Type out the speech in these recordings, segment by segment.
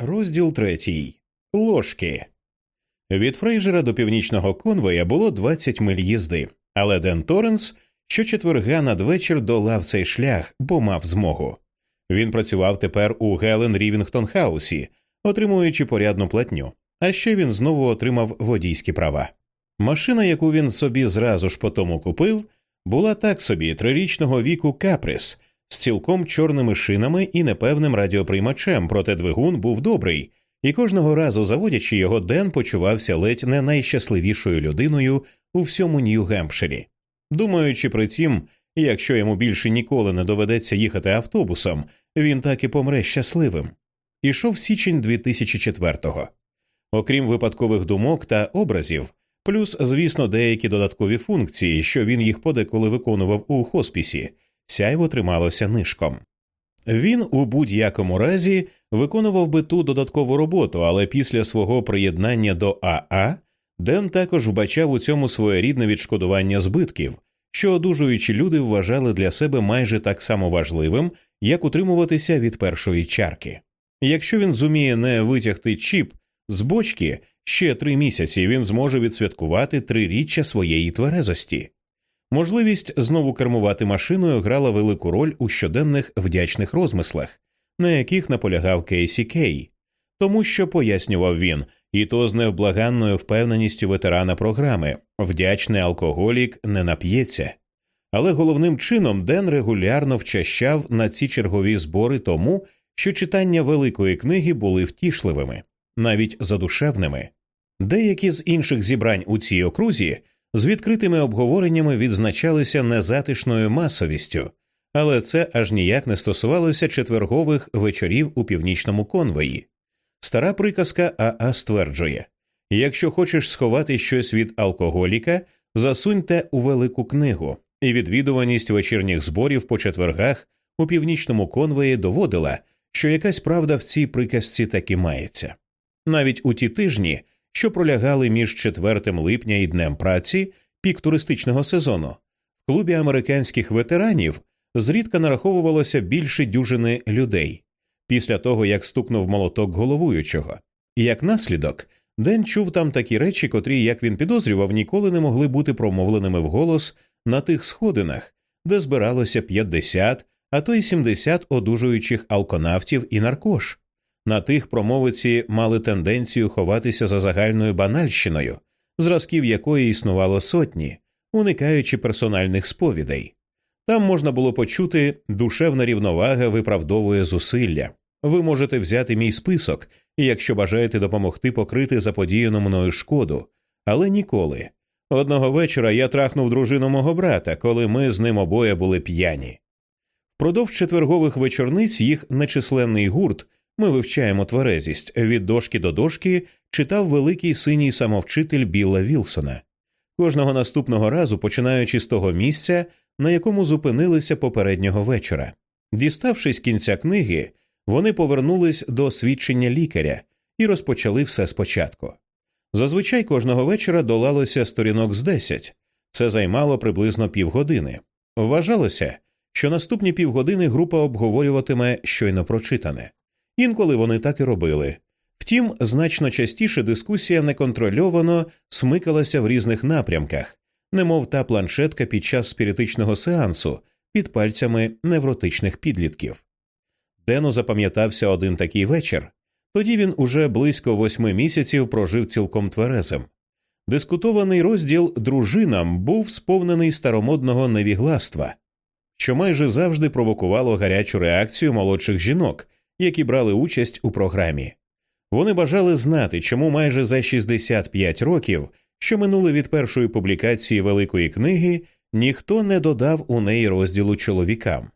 Розділ третій. Ложки. Від Фрейжера до північного конвоя було 20 миль їзди, але Ден Торренс щочетверга надвечір долав цей шлях, бо мав змогу. Він працював тепер у Гелен Рівінгтон Хаусі, отримуючи порядну платню, а ще він знову отримав водійські права. Машина, яку він собі зразу ж потому купив, була так собі трирічного віку каприс з цілком чорними шинами і непевним радіоприймачем, проте двигун був добрий, і кожного разу, заводячи його, Ден почувався ледь не найщасливішою людиною у всьому Нью-Гемпширі. Думаючи при тім, якщо йому більше ніколи не доведеться їхати автобусом, він так і помре щасливим. Ішов січень 2004-го. Окрім випадкових думок та образів, плюс, звісно, деякі додаткові функції, що він їх подеколи виконував у хоспісі, сяйво трималося нишком. Він у будь-якому разі виконував би ту додаткову роботу, але після свого приєднання до АА Ден також вбачав у цьому своєрідне відшкодування збитків, що одужуючі люди вважали для себе майже так само важливим, як утримуватися від першої чарки. Якщо він зуміє не витягти чіп з бочки ще три місяці, він зможе відсвяткувати триріччя своєї тверезості. Можливість знову кермувати машиною грала велику роль у щоденних вдячних розмислах, на яких наполягав Кейсі Кей, тому що пояснював він, і то з невблаганною впевненістю ветерана програми вдячний алкоголік не нап'ється. Але головним чином Ден регулярно вчащав на ці чергові збори тому, що читання великої книги були втішливими, навіть задушевними. Деякі з інших зібрань у цій окрузі з відкритими обговореннями відзначалися незатишною масовістю, але це аж ніяк не стосувалося четвергових вечорів у північному конвої. Стара приказка Аа стверджує якщо хочеш сховати щось від алкоголіка, засунь те у велику книгу, і відвідуваність вечірніх зборів по четвергах у північному конвої доводила, що якась правда в цій приказці таки мається. Навіть у ті тижні, що пролягали між 4 липня і днем праці, пік туристичного сезону, в клубі американських ветеранів зрідка нараховувалося більше дюжини людей. Після того, як стукнув молоток головуючого, і як наслідок Ден чув там такі речі, котрі, як він підозрював, ніколи не могли бути промовленими вголос на тих сходинах, де збиралося 50, а то й 70 одужуючих алконавтів і наркош. На тих промовиці мали тенденцію ховатися за загальною банальщиною, зразків якої існувало сотні, уникаючи персональних сповідей. Там можна було почути душевна рівновага виправдовує зусилля. Ви можете взяти мій список, якщо бажаєте допомогти покрити заподіяну мною шкоду, але ніколи. Одного вечора я трахнув дружину мого брата, коли ми з ним обоє були п'яні. Впродовж четвергових вечорниць їх нечисленний гурт ми вивчаємо тверезість від дошки до дошки читав великий синій самовчитель Білла Вілсона. Кожного наступного разу, починаючи з того місця, на якому зупинилися попереднього вечора. Діставшись кінця книги, вони повернулись до свідчення лікаря і розпочали все спочатку. Зазвичай кожного вечора долалося сторінок з десять, це займало приблизно півгодини. Вважалося, що наступні півгодини група обговорюватиме щойно прочитане. Інколи вони так і робили. Втім, значно частіше дискусія неконтрольовано смикалася в різних напрямках, немов та планшетка під час спіритичного сеансу під пальцями невротичних підлітків. Дену запам'ятався один такий вечір. Тоді він уже близько восьми місяців прожив цілком тверезим. Дискутований розділ дружинам був сповнений старомодного невігластва, що майже завжди провокувало гарячу реакцію молодших жінок, які брали участь у програмі. Вони бажали знати, чому майже за 65 років, що минули від першої публікації Великої книги, ніхто не додав у неї розділу чоловікам.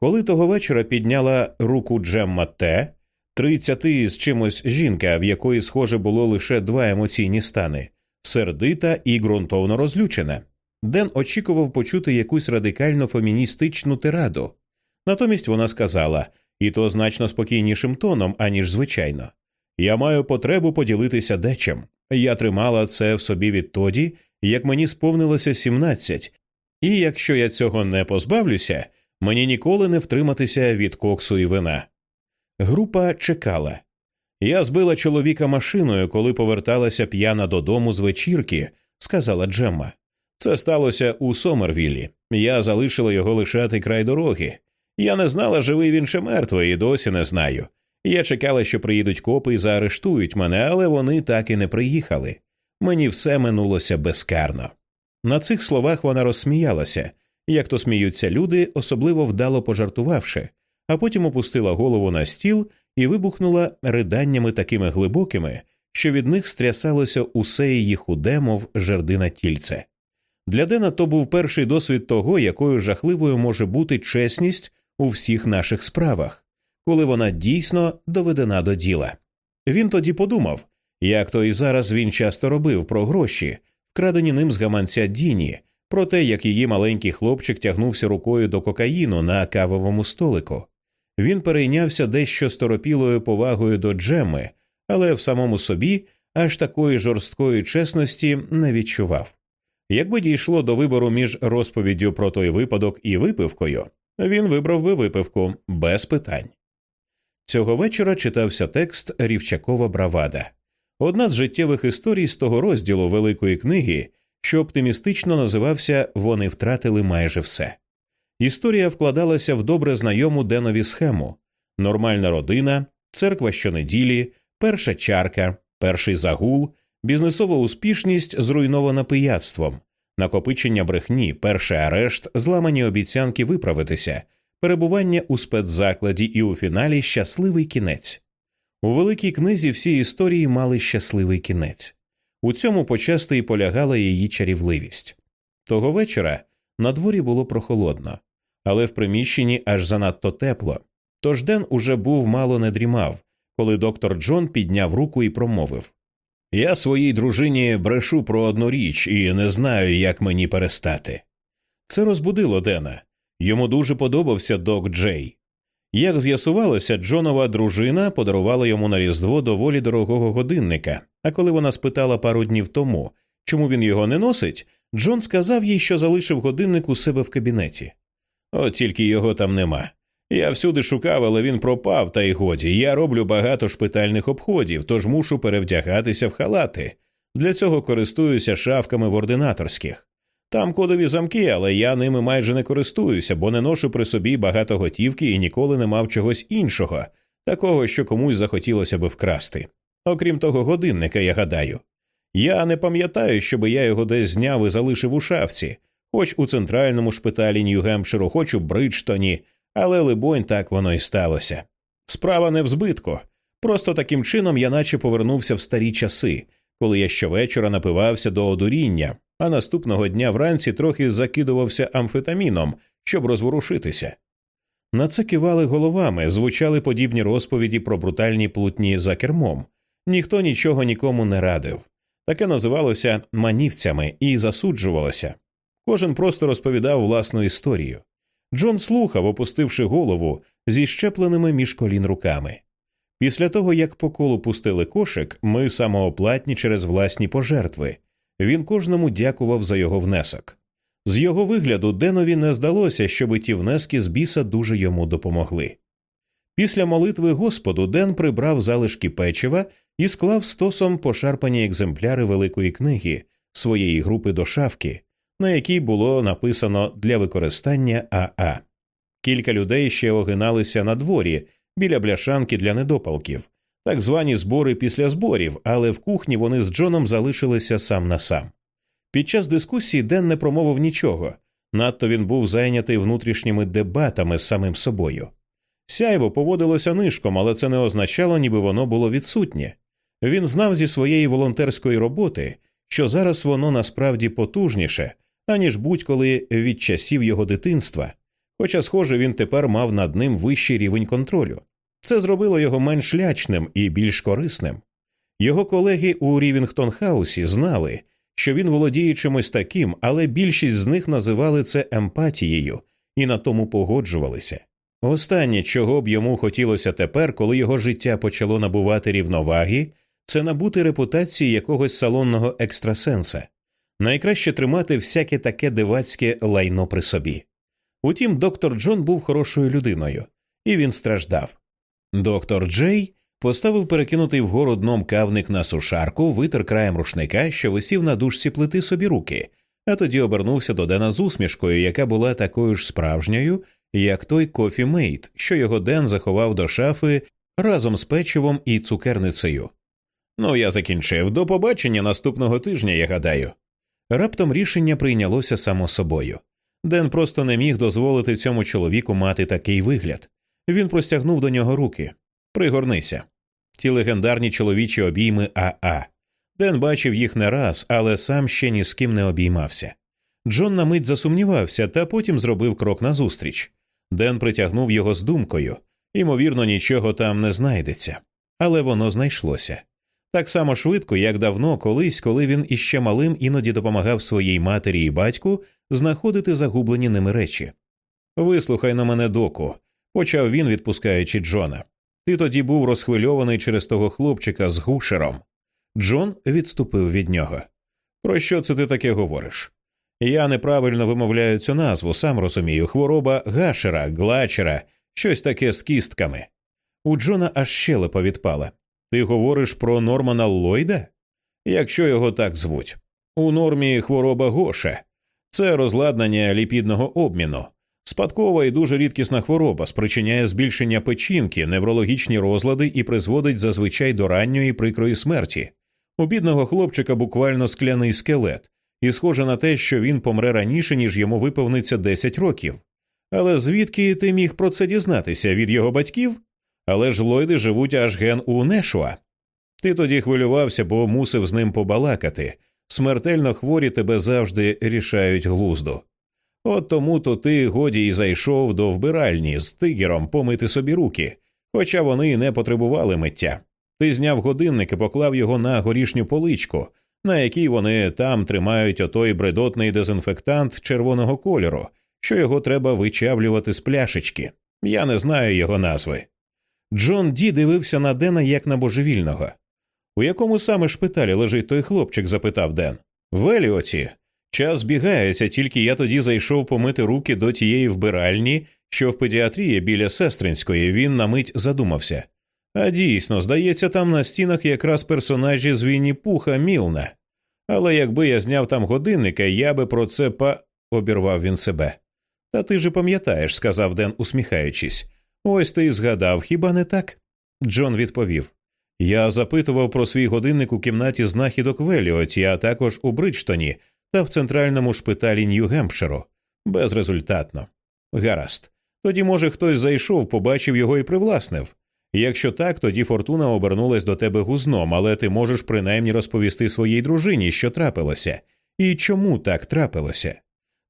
Коли того вечора підняла руку Джемма Т, тридцяти з чимось жінка, в якої, схоже, було лише два емоційні стани сердита і ґрунтовно розлючена. Ден очікував почути якусь радикально феміністичну тираду. Натомість вона сказала, і то значно спокійнішим тоном, аніж звичайно. Я маю потребу поділитися дечим. Я тримала це в собі відтоді, як мені сповнилося 17, і якщо я цього не позбавлюся, мені ніколи не втриматися від коксу і вина. Група чекала. Я збила чоловіка машиною, коли поверталася п'яна додому з вечірки, сказала Джемма. Це сталося у Сомервіллі. Я залишила його лишати край дороги. Я не знала, живий він чи мертвий, і досі не знаю. Я чекала, що приїдуть копи і заарештують мене, але вони так і не приїхали. Мені все минулося безкарно. На цих словах вона розсміялася, як то сміються люди, особливо вдало пожартувавши, а потім опустила голову на стіл і вибухнула риданнями такими глибокими, що від них стрясалося усе її худе, мов жердина тільце. Для Дена то був перший досвід того, якою жахливою може бути чесність у всіх наших справах, коли вона дійсно доведена до діла. Він тоді подумав, як то і зараз він часто робив про гроші, вкрадені ним з гаманця Діні, про те, як її маленький хлопчик тягнувся рукою до кокаїну на кавовому столику. Він перейнявся дещо сторопілою повагою до Джеми, але в самому собі аж такої жорсткої чесності не відчував. Якби дійшло до вибору між розповіддю про той випадок і випивкою, він вибрав би випивку без питань. Цього вечора читався текст Рівчакова Бравада, одна з життєвих історій з того розділу Великої книги, що оптимістично називався Вони втратили майже все. Історія вкладалася в добре знайому Денові схему нормальна родина, церква щонеділі, перша чарка, перший загул, бізнесова успішність зруйнована пияцтвом, накопичення брехні, перший арешт, зламані обіцянки виправитися, перебування у спецзакладі і у фіналі щасливий кінець. У великій книзі всі історії мали щасливий кінець. У цьому почасти і полягала її чарівливість. Того вечора на дворі було прохолодно, але в приміщенні аж занадто тепло. Тож Ден уже був мало не дрімав, коли доктор Джон підняв руку і промовив Я своїй дружині брешу про одну річ і не знаю, як мені перестати. Це розбудило Дена. Йому дуже подобався док Джей. Як з'ясувалося, Джонова дружина подарувала йому на різдво доволі дорогого годинника. А коли вона спитала пару днів тому, чому він його не носить, Джон сказав їй, що залишив годинник у себе в кабінеті. От тільки його там нема. Я всюди шукав, але він пропав, та й годі. Я роблю багато шпитальних обходів, тож мушу перевдягатися в халати. Для цього користуюся шавками в ординаторських. Там кодові замки, але я ними майже не користуюся, бо не ношу при собі багато готівки і ніколи не мав чогось іншого, такого, що комусь захотілося би вкрасти. Окрім того годинника, я гадаю. Я не пам'ятаю, щоби я його десь зняв і залишив у шафці, хоч у центральному шпиталі Нью-Гемпширу, хоч у Бриджтоні, але, либонь, так воно і сталося. Справа не в збитку. Просто таким чином я наче повернувся в старі часи, коли я щовечора напивався до одуріння, а наступного дня вранці трохи закидувався амфетаміном, щоб розворушитися. На це кивали головами, звучали подібні розповіді про брутальні плутні за кермом. Ніхто нічого нікому не радив. Таке називалося манівцями і засуджувалося. Кожен просто розповідав власну історію. Джон слухав, опустивши голову зі щепленими між колін руками. Після того, як по колу пустили кошик, ми самооплатні через власні пожертви. Він кожному дякував за його внесок. З його вигляду Денові не здалося, щоби ті внески з біса дуже йому допомогли. Після молитви Господу Ден прибрав залишки печива і склав стосом пошарпані екземпляри великої книги своєї групи до шавки, на якій було написано для використання АА. Кілька людей ще огиналися на дворі біля бляшанки для недопалків, так звані збори після зборів, але в кухні вони з Джоном залишилися сам на сам. Під час дискусії Ден не промовив нічого, надто він був зайнятий внутрішніми дебатами з самим собою. Сяйво поводилося нишком, але це не означало, ніби воно було відсутнє. Він знав зі своєї волонтерської роботи, що зараз воно насправді потужніше, аніж будь-коли від часів його дитинства, хоча, схоже, він тепер мав над ним вищий рівень контролю. Це зробило його менш лячним і більш корисним. Його колеги у Рівінгтон Хаусі знали, що він володіє чимось таким, але більшість з них називали це емпатією і на тому погоджувалися. Останнє, чого б йому хотілося тепер, коли його життя почало набувати рівноваги, це набути репутації якогось салонного екстрасенса. Найкраще тримати всяке таке дивацьке лайно при собі. Утім, доктор Джон був хорошою людиною, і він страждав. Доктор Джей Поставив перекинутий вгору дном кавник на сушарку, витер краєм рушника, що висів на дужці плити собі руки, а тоді обернувся до Дена з усмішкою, яка була такою ж справжньою, як той Coffee-mate, що його Ден заховав до шафи разом з печивом і цукерницею. Ну, я закінчив. До побачення наступного тижня, я гадаю. Раптом рішення прийнялося само собою. Ден просто не міг дозволити цьому чоловіку мати такий вигляд. Він простягнув до нього руки. Пригорнися. Ті легендарні чоловічі обійми Аа. Ден бачив їх не раз, але сам ще ні з ким не обіймався. Джон на мить засумнівався, та потім зробив крок назустріч. Ден притягнув його з думкою ймовірно, нічого там не знайдеться, але воно знайшлося. Так само швидко, як давно, колись, коли він іще малим іноді допомагав своїй матері і батьку знаходити загублені ними речі. Вислухай на мене доку, почав він, відпускаючи Джона. Ти тоді був розхвильований через того хлопчика з гушером. Джон відступив від нього. Про що це ти таке говориш? Я неправильно вимовляю цю назву, сам розумію, хвороба гашера, глачера, щось таке з кістками. У Джона аж щелепа відпала. Ти говориш про Нормана Ллойда? Якщо його так звуть. У нормі хвороба Гоша. Це розладнання ліпідного обміну. Спадкова і дуже рідкісна хвороба спричиняє збільшення печінки, неврологічні розлади і призводить зазвичай до ранньої прикрої смерті. У бідного хлопчика буквально скляний скелет, і схоже на те, що він помре раніше, ніж йому виповниться 10 років. Але звідки ти міг про це дізнатися від його батьків? Але ж Лойди живуть аж ген у Нешуа. Ти тоді хвилювався, бо мусив з ним побалакати. Смертельно хворі тебе завжди рішають глузду. От тому то ти годі й зайшов до вбиральні з тигером помити собі руки, хоча вони не потребували миття. Ти зняв годинник і поклав його на горішню поличку, на якій вони там тримають отой бредотний дезінфектант червоного кольору, що його треба вичавлювати з пляшечки. Я не знаю його назви. Джон Ді дивився на Дена як на божевільного. У якому саме шпиталі лежить той хлопчик? запитав Ден. В Еліоті. Час збігається, тільки я тоді зайшов помити руки до тієї вбиральні, що в педіатрії біля сестринської він на мить задумався. А дійсно, здається, там на стінах якраз персонажі з Вінні Пуха Мілна. Але якби я зняв там годинника, я би про це па. обірвав він себе. Та ти же пам'ятаєш, сказав Ден, усміхаючись. Ось ти й згадав, хіба не так? Джон відповів. Я запитував про свій годинник у кімнаті знахідок в Еліоті, а також у Бриджтоні та в центральному шпиталі Нью-Гемпширу. Безрезультатно. Гаразд. Тоді, може, хтось зайшов, побачив його і привласнив. Якщо так, тоді фортуна обернулась до тебе гузном, але ти можеш принаймні розповісти своїй дружині, що трапилося, і чому так трапилося.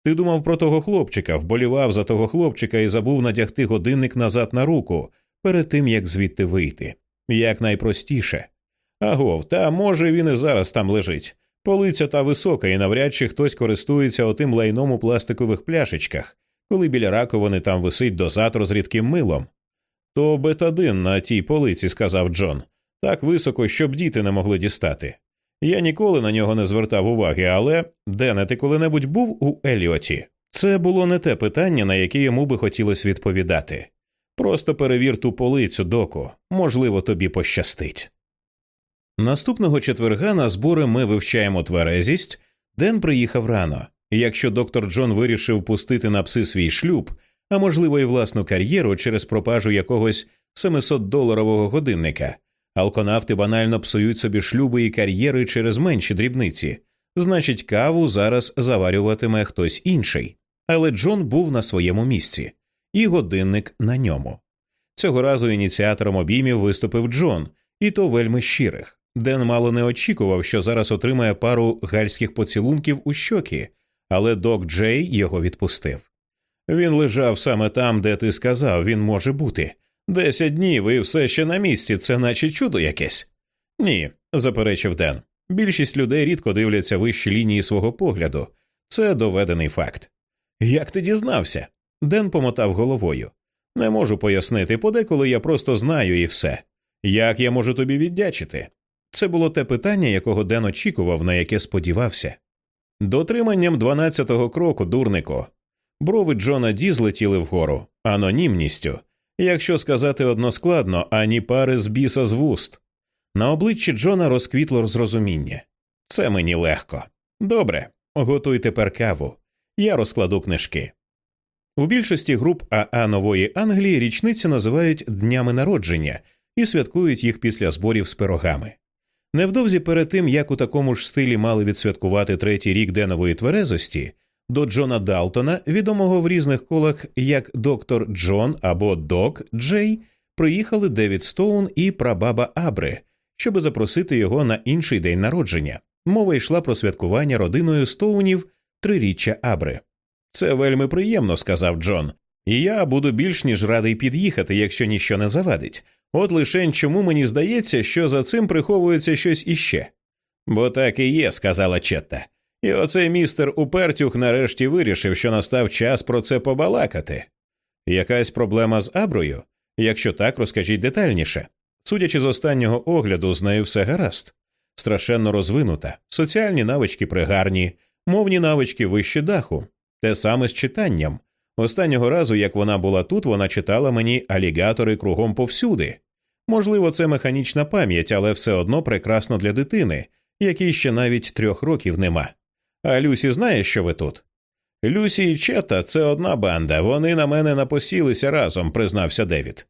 Ти думав про того хлопчика, вболівав за того хлопчика і забув надягти годинник назад на руку перед тим як звідти вийти. Як найпростіше. Агов, та може він і зараз там лежить. Полиця та висока, і навряд чи хтось користується отим лайном у пластикових пляшечках, коли біля раковини там висить дозатор з рідким милом. То бетадин на тій полиці, сказав Джон, так високо, щоб діти не могли дістати. Я ніколи на нього не звертав уваги, але Дене, ти коли-небудь був у Еліоті? Це було не те питання, на яке йому би хотілося відповідати. Просто перевір ту полицю, доку, можливо, тобі пощастить. Наступного четверга на збори ми вивчаємо тверезість. Ден приїхав рано. Якщо доктор Джон вирішив пустити на пси свій шлюб, а можливо, і власну кар'єру через пропажу якогось 700-доларового годинника, алконавти банально псують собі шлюби і кар'єри через менші дрібниці. Значить, каву зараз заварюватиме хтось інший. Але Джон був на своєму місці, і годинник на ньому. Цього разу ініціатором обіймів виступив Джон, і то вельми щирих. Ден мало не очікував, що зараз отримає пару гальських поцілунків у щоки, але док Джей його відпустив. Він лежав саме там, де ти сказав, він може бути. Десять днів і все ще на місці, це наче чудо якесь. Ні, заперечив Ден. Більшість людей рідко дивляться вищі лінії свого погляду. Це доведений факт. Як ти дізнався? Ден помотав головою. Не можу пояснити, подеколи я просто знаю і все. Як я можу тобі віддячити? Це було те питання, якого Ден очікував, на яке сподівався. Дотриманням дванадцятого кроку, дурнику. Брови Джона Ді злетіли вгору, анонімністю. Якщо сказати односкладно, ані пари з біса з вуст. На обличчі Джона розквітло зрозуміння. Це мені легко. Добре, готуй тепер каву. Я розкладу книжки. У більшості груп АА Нової Англії річниці називають днями народження і святкують їх після зборів з пирогами. Невдовзі перед тим, як у такому ж стилі мали відсвяткувати третій рік денової тверезості, до Джона Далтона, відомого в різних колах як доктор Джон або Док Джей, приїхали Девід Стоун і прабаба Абри, щоб запросити його на інший день народження. Мова йшла про святкування родиною Стоунів триріччя Абри. Це вельми приємно, сказав Джон, і я буду більш ніж радий під'їхати, якщо ніщо не завадить. От лишень чому мені здається, що за цим приховується щось іще. Бо так і є, сказала Четта. І оцей містер Упертюх нарешті вирішив, що настав час про це побалакати. Якась проблема з Аброю? Якщо так, розкажіть детальніше. Судячи з останнього огляду, з нею все гаразд, страшенно розвинута, соціальні навички пригарні, мовні навички вище даху, те саме з читанням. Останнього разу, як вона була тут, вона читала мені алігатори кругом повсюди. Можливо, це механічна пам'ять, але все одно прекрасно для дитини, якій ще навіть трьох років нема. А Люсі знає, що ви тут? Люсі і Чета це одна банда, вони на мене напосілися разом, признався Девід.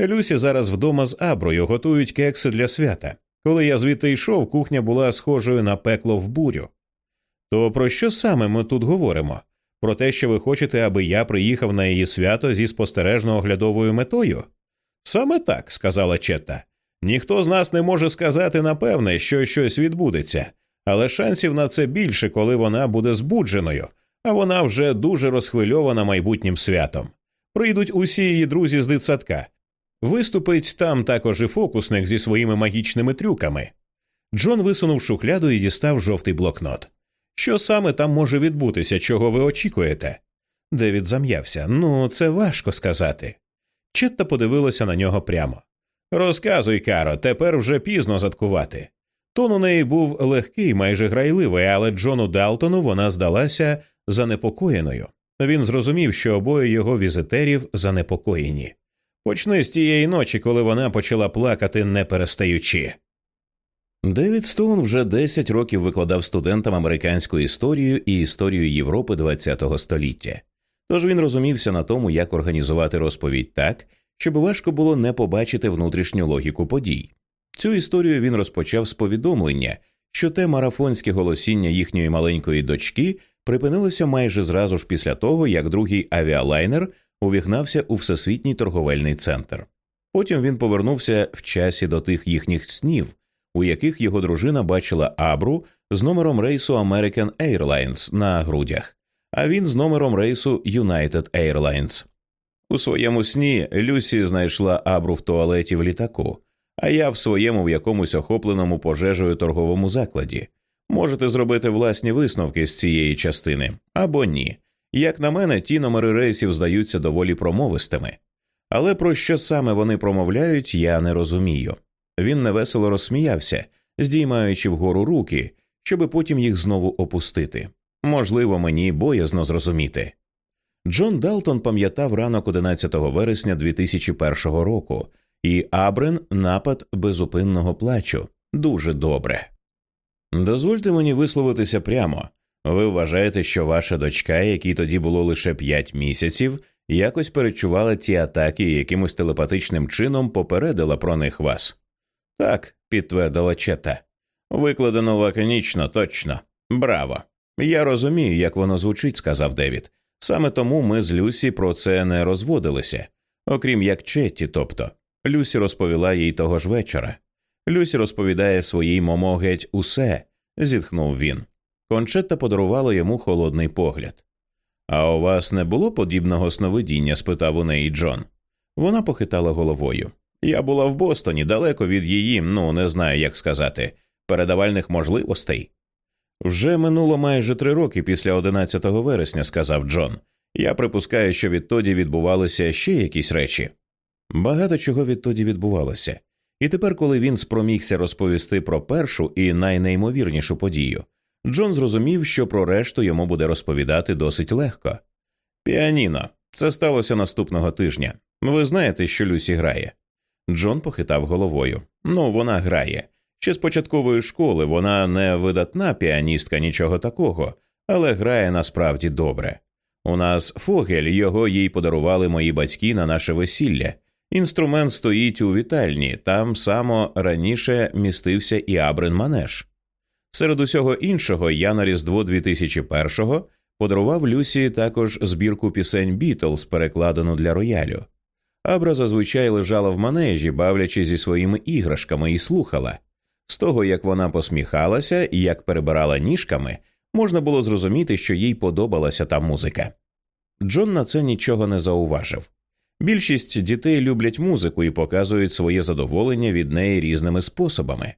Люсі зараз вдома з Аброю готують кекси для свята. Коли я звідти йшов, кухня була схожою на пекло в бурю. То про що саме ми тут говоримо? Про те, що ви хочете, аби я приїхав на її свято зі спостережно оглядовою метою? Саме так, сказала Четта. Ніхто з нас не може сказати напевне, що щось відбудеться, але шансів на це більше, коли вона буде збудженою, а вона вже дуже розхвильована майбутнім святом. Прийдуть усі її друзі з дитсадка. Виступить там також і фокусник зі своїми магічними трюками. Джон висунув шухляду і дістав жовтий блокнот. Що саме там може відбутися, чого ви очікуєте? Девід зам'явся. Ну, це важко сказати. Четта подивилася на нього прямо. Розказуй, Каро, тепер вже пізно заткувати. Тон у неї був легкий, майже грайливий, але Джону Далтону вона здалася занепокоєною. Він зрозумів, що обоє його візитерів занепокоєні. Почни з тієї ночі, коли вона почала плакати, не перестаючи. Девід Стоун вже 10 років викладав студентам американську історію і історію Європи ХХ століття. Тож він розумівся на тому, як організувати розповідь так, щоб важко було не побачити внутрішню логіку подій. Цю історію він розпочав з повідомлення, що те марафонське голосіння їхньої маленької дочки припинилося майже зразу ж після того, як другий авіалайнер увігнався у всесвітній торговельний центр. Потім він повернувся в часі до тих їхніх снів, у яких його дружина бачила Абру з номером рейсу American Airlines на грудях, а він з номером рейсу United Airlines. У своєму сні Люсі знайшла Абру в туалеті в літаку, а я в своєму в якомусь охопленому пожежею торговому закладі. Можете зробити власні висновки з цієї частини або ні. Як на мене, ті номери рейсів здаються доволі промовистими. Але про що саме вони промовляють, я не розумію. Він невесело розсміявся, здіймаючи вгору руки, щоби потім їх знову опустити. Можливо, мені боязно зрозуміти. Джон Далтон пам'ятав ранок 11 вересня 2001 року, і Абрен напад безупинного плачу дуже добре. Дозвольте мені висловитися прямо. Ви вважаєте, що ваша дочка, якій тоді було лише п'ять місяців, якось перечувала ті атаки і якимось телепатичним чином попередила про них вас? Так, підтвердила Чета. Викладено лаконічно, точно. Браво. Я розумію, як воно звучить, сказав Девід. Саме тому ми з Люсі про це не розводилися, окрім як Четті, тобто. Люсі розповіла їй того ж вечора. Люсі розповідає своїй момо геть усе, зітхнув він. Кончетта подарувала йому холодний погляд. А у вас не було подібного сновидіння? спитав у неї Джон. Вона похитала головою. Я була в Бостоні далеко від її, ну не знаю, як сказати, передавальних можливостей. Вже минуло майже три роки після 11 вересня, сказав Джон. Я припускаю, що відтоді відбувалися ще якісь речі. Багато чого відтоді відбувалося. І тепер, коли він спромігся розповісти про першу і найнеймовірнішу подію, Джон зрозумів, що про решту йому буде розповідати досить легко. Піаніно. Це сталося наступного тижня. Ви знаєте, що Люсі грає? Джон похитав головою. Ну, вона грає. Ще з початкової школи вона не видатна піаністка, нічого такого, але грає насправді добре. У нас Фогель, його їй подарували мої батьки на наше весілля. Інструмент стоїть у вітальні, там само раніше містився і Абрин Манеж. Серед усього іншого я на Різдво 2001-го подарував Люсі також збірку пісень Бітлз, перекладену для роялю. Абра зазвичай лежала в манежі, бавлячи зі своїми іграшками, і слухала. З того, як вона посміхалася і як перебирала ніжками, можна було зрозуміти, що їй подобалася та музика. Джон на це нічого не зауважив. Більшість дітей люблять музику і показують своє задоволення від неї різними способами.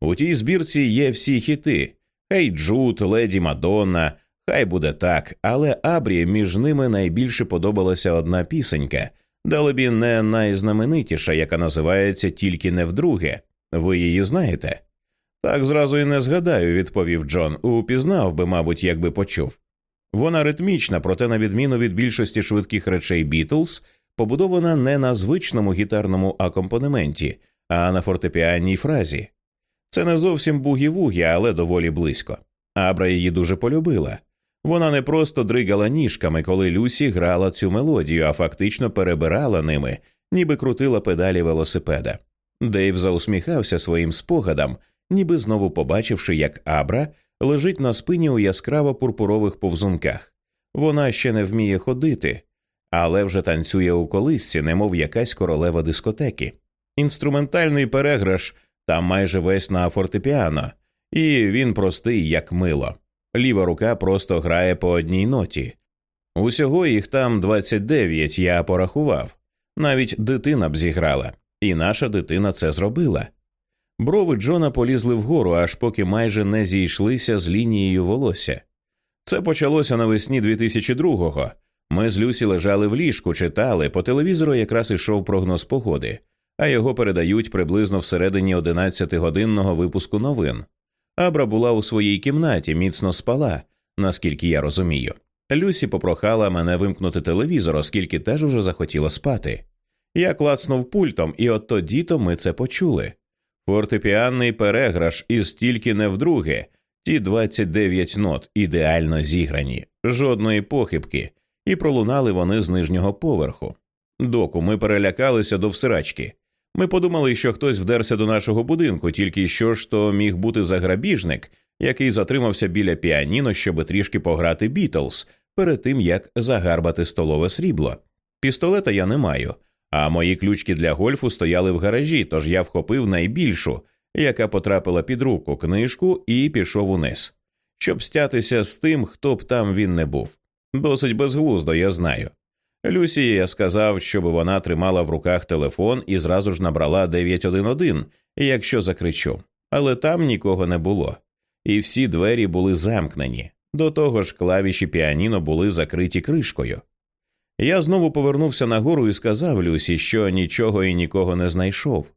У тій збірці є всі хіти Хей Джуд, Леді Мадонна, хай буде так, але Абрі між ними найбільше подобалася одна пісенька, далебі не найзнаменитіша, яка називається тільки не вдруге. Ви її знаєте? Так зразу і не згадаю, відповів Джон. Упізнав би, мабуть, якби почув. Вона ритмічна, проте, на відміну від більшості швидких речей Бітлз, побудована не на звичному гітарному акомпанементі, а на фортепіанній фразі. Це не зовсім бугі-вугі, але доволі близько. Абра її дуже полюбила. Вона не просто дригала ніжками, коли Люсі грала цю мелодію, а фактично перебирала ними, ніби крутила педалі велосипеда. Дейв заусміхався своїм спогадам, ніби знову побачивши, як Абра лежить на спині у яскраво пурпурових повзунках. Вона ще не вміє ходити, але вже танцює у колисці, немов якась королева дискотеки. Інструментальний переграш там майже весь на фортепіано, і він простий, як мило. Ліва рука просто грає по одній ноті. Усього їх там 29, я порахував. Навіть дитина б зіграла, і наша дитина це зробила. Брови Джона полізли вгору, аж поки майже не зійшлися з лінією волосся. Це почалося навесні 2002-го. Ми з Люсі лежали в ліжку, читали, по телевізору якраз ішов прогноз погоди, а його передають приблизно всередині 11-годинного випуску новин. Абра була у своїй кімнаті, міцно спала, наскільки я розумію. Люсі попрохала мене вимкнути телевізор, оскільки теж уже захотіла спати. Я клацнув пультом, і от тоді то ми це почули. Фортепіанний переграш і стільки не вдруге, ті 29 нот ідеально зіграні, жодної похибки, і пролунали вони з нижнього поверху. Доку ми перелякалися до всирачки. Ми подумали, що хтось вдерся до нашого будинку, тільки що ж то міг бути заграбіжник, який затримався біля піаніно, щоб трішки пограти Бітлз, перед тим як загарбати столове срібло. Пістолета я не маю, а мої ключки для гольфу стояли в гаражі, тож я вхопив найбільшу, яка потрапила під руку книжку, і пішов униз, щоб стятися з тим, хто б там він не був. Досить безглуздо, я знаю. Люсі я сказав, щоб вона тримала в руках телефон і зразу ж набрала 911, якщо закричу, але там нікого не було, і всі двері були замкнені. До того ж, клавіші піаніно були закриті кришкою. Я знову повернувся нагору і сказав Люсі, що нічого і нікого не знайшов.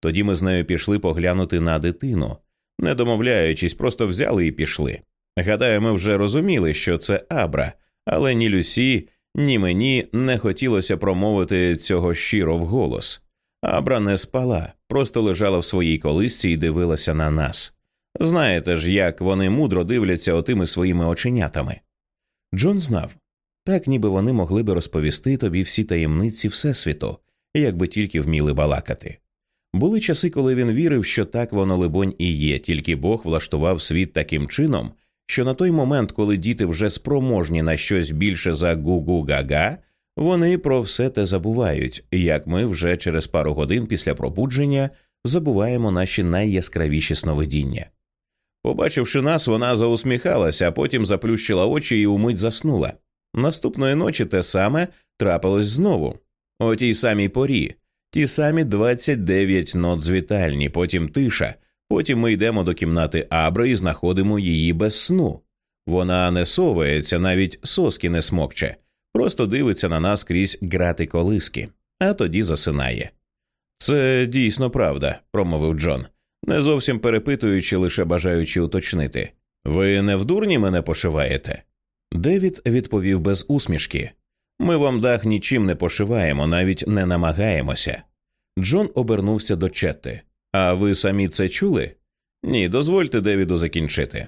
Тоді ми з нею пішли поглянути на дитину, не домовляючись, просто взяли і пішли. Гадаю, ми вже розуміли, що це Абра, але ні Люсі, ні мені не хотілося промовити цього щиро вголос. Абра не спала, просто лежала в своїй колисці і дивилася на нас. Знаєте ж, як вони мудро дивляться отими своїми оченятами. Джон знав так, ніби вони могли би розповісти тобі всі таємниці Всесвіту, якби тільки вміли балакати. Були часи, коли він вірив, що так воно, либонь, і є, тільки Бог влаштував світ таким чином, що на той момент, коли діти вже спроможні на щось більше за гу-гу-га-га, вони про все те забувають, як ми вже через пару годин після пробудження забуваємо наші найяскравіші сновидіння. Побачивши нас, вона заусміхалася, а потім заплющила очі і умить заснула. Наступної ночі те саме трапилось знову, о тій самій порі, ті самі 29 нот з вітальні, потім тиша, потім ми йдемо до кімнати Абри і знаходимо її без сну. Вона не совається, навіть соски не смокче, просто дивиться на нас крізь грати колиски, а тоді засинає. Це дійсно правда, промовив Джон, не зовсім перепитуючи, лише бажаючи уточнити. Ви не в дурні мене пошиваєте? Девід відповів без усмішки. Ми вам дах нічим не пошиваємо, навіть не намагаємося. Джон обернувся до Четти. А ви самі це чули? Ні, дозвольте Девіду закінчити.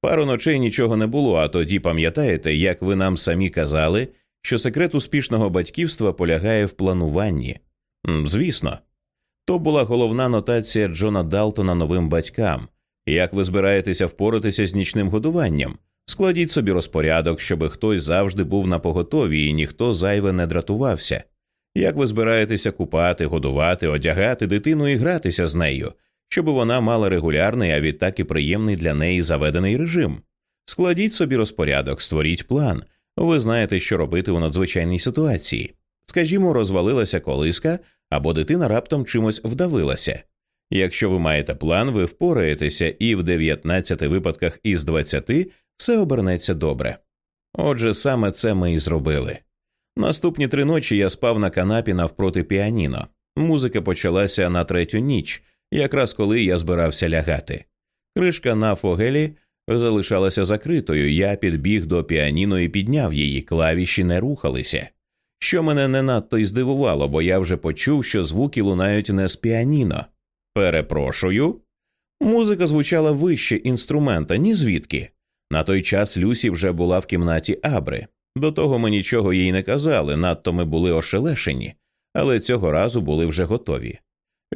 Пару ночей нічого не було, а тоді пам'ятаєте, як ви нам самі казали, що секрет успішного батьківства полягає в плануванні. Звісно, то була головна нотація Джона Далтона новим батькам. Як ви збираєтеся впоратися з нічним годуванням? Складіть собі розпорядок, щоб хтось завжди був на поготові і ніхто зайве не дратувався. Як ви збираєтеся купати, годувати, одягати дитину і гратися з нею, щоб вона мала регулярний, а відтак і приємний для неї заведений режим? Складіть собі розпорядок, створіть план. Ви знаєте, що робити у надзвичайній ситуації. Скажімо, розвалилася колиска або дитина раптом чимось вдавилася. Якщо ви маєте план, ви впораєтеся, і в 19 випадках із 20 все обернеться добре. Отже, саме це ми і зробили. Наступні три ночі я спав на канапі навпроти піаніно. Музика почалася на третю ніч, якраз коли я збирався лягати. Кришка на фогелі залишалася закритою. Я підбіг до піаніно і підняв її, клавіші не рухалися. Що мене не надто й здивувало, бо я вже почув, що звуки лунають не з піаніно. Перепрошую. Музика звучала вище інструмента, ні звідки. На той час Люсі вже була в кімнаті Абри. До того ми нічого їй не казали, надто ми були ошелешені, але цього разу були вже готові.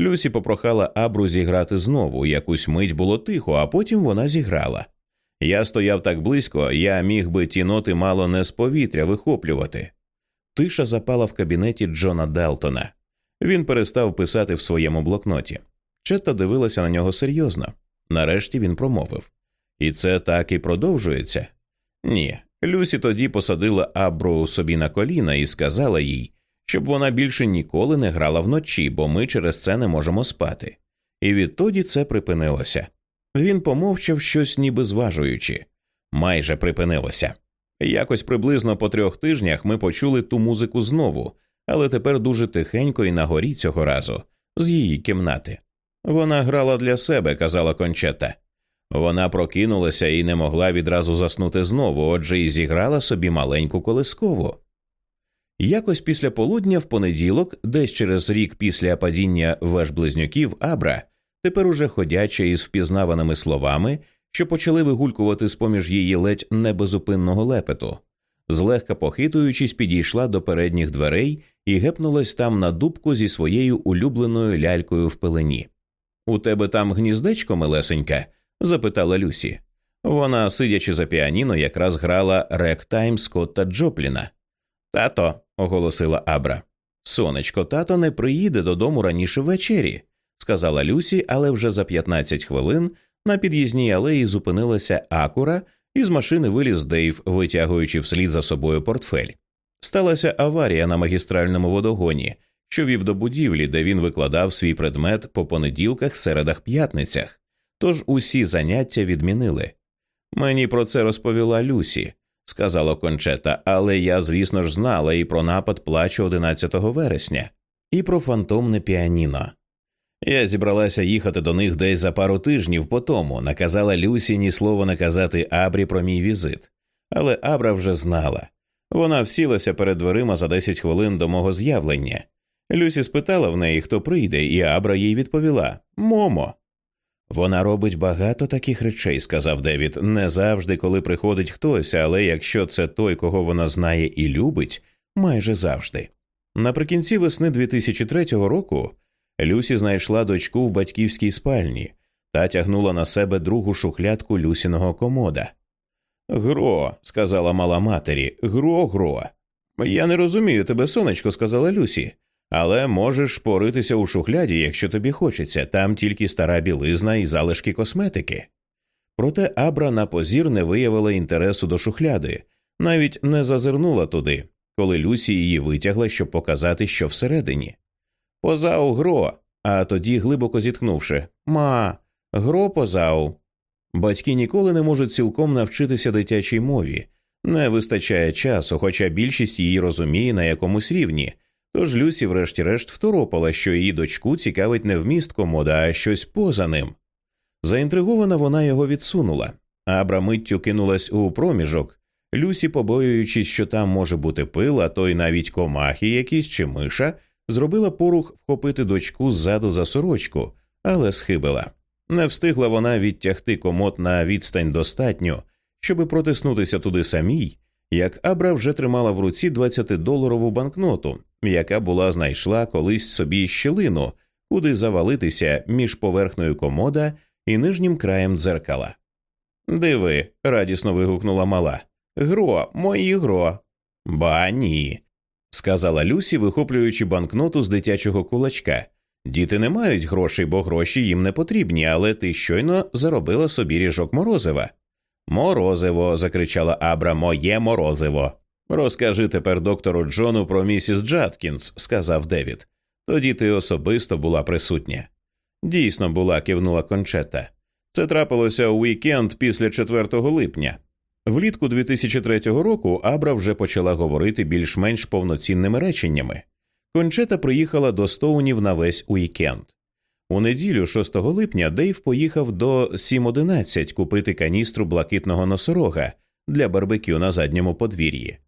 Люсі попрохала Абру зіграти знову, якусь мить було тихо, а потім вона зіграла. Я стояв так близько, я міг би ті ноти мало не з повітря вихоплювати. Тиша запала в кабінеті Джона Делтона. Він перестав писати в своєму блокноті. Четта дивилася на нього серйозно. Нарешті він промовив І це так і продовжується? Ні. Люсі тоді посадила Абру собі на коліна і сказала їй, щоб вона більше ніколи не грала вночі, бо ми через це не можемо спати. І відтоді це припинилося. Він помовчав щось, ніби зважуючи, майже припинилося. Якось приблизно по трьох тижнях ми почули ту музику знову, але тепер дуже тихенько і на горі цього разу, з її кімнати. Вона грала для себе, казала кончета. Вона прокинулася і не могла відразу заснути знову, отже, і зіграла собі маленьку колискову. Якось після полудня в понеділок, десь через рік після падіння веж близнюків Абра, тепер уже ходяча із впізнаваними словами, що почали вигулькувати з поміж її ледь небезупинного лепету, злегка похитуючись, підійшла до передніх дверей і гепнулась там на дубку зі своєю улюбленою лялькою в пелені. У тебе там гніздечко, милесенька? Запитала Люсі. Вона, сидячи за піаніно, якраз грала ректайм Скотта Джопліна. Тато, оголосила Абра. Сонечко, тато не приїде додому раніше ввечері, сказала Люсі, але вже за 15 хвилин на під'їзній алеї зупинилася акура, і з машини виліз Дейв, витягуючи вслід за собою портфель. Сталася аварія на магістральному водогоні, що вів до будівлі, де він викладав свій предмет по понеділках, середах, п'ятницях, тож усі заняття відмінили. Мені про це розповіла Люсі, сказала кончета, але я, звісно ж, знала і про напад плачу 11 вересня, і про фантомне піаніно. Я зібралася їхати до них десь за пару тижнів по тому, наказала Люсі ні слова наказати Абрі про мій візит, але Абра вже знала. Вона всілася перед дверима за 10 хвилин до мого з'явлення. Люсі спитала в неї, хто прийде, і Абра їй відповіла Момо. Вона робить багато таких речей, сказав Девід, не завжди, коли приходить хтось, але якщо це той, кого вона знає і любить, майже завжди. Наприкінці весни 2003 року Люсі знайшла дочку в батьківській спальні та тягнула на себе другу шухлядку Люсіного комода. Гро, сказала мала матері, гро, гро. Я не розумію тебе, сонечко, сказала Люсі. Але можеш поритися у шухляді, якщо тобі хочеться, там тільки стара білизна і залишки косметики. Проте Абра на позір не виявила інтересу до шухляди, навіть не зазирнула туди, коли Люсі її витягла, щоб показати, що всередині. Позау гро, а тоді, глибоко зітхнувши Ма, гро позау. Батьки ніколи не можуть цілком навчитися дитячій мові, не вистачає часу, хоча більшість її розуміє на якомусь рівні. Тож Люсі, врешті-решт, второпала, що її дочку цікавить не вміст комода, а щось поза ним. Заінтригована вона його відсунула, Абра миттю кинулась у проміжок, Люсі, побоюючись, що там може бути пил, а то й навіть комахи якісь чи миша, зробила порух вхопити дочку ззаду за сорочку, але схибила. Не встигла вона відтягти комод на відстань достатньо, щоби протиснутися туди самій, як Абра вже тримала в руці 20-доларову банкноту, яка була знайшла колись собі щелину, куди завалитися між поверхнею комода і нижнім краєм дзеркала. Диви, радісно вигукнула мала. Гро, мої гро. Ба ні, сказала Люсі, вихоплюючи банкноту з дитячого кулачка. Діти не мають грошей, бо гроші їм не потрібні, але ти щойно заробила собі ріжок морозива. Морозиво. закричала Абра, моє морозиво. Розкажи тепер доктору Джону про місіс Джаткінс, сказав Девід. Тоді ти особисто була присутня. Дійсно була, кивнула кончета. Це трапилося у вікенд після 4 липня. Влітку 2003 року Абра вже почала говорити більш-менш повноцінними реченнями. Кончета приїхала до Стоунів на весь уікенд. У неділю, 6 липня, Дейв поїхав до 7.11 купити каністру блакитного носорога для барбекю на задньому подвір'ї.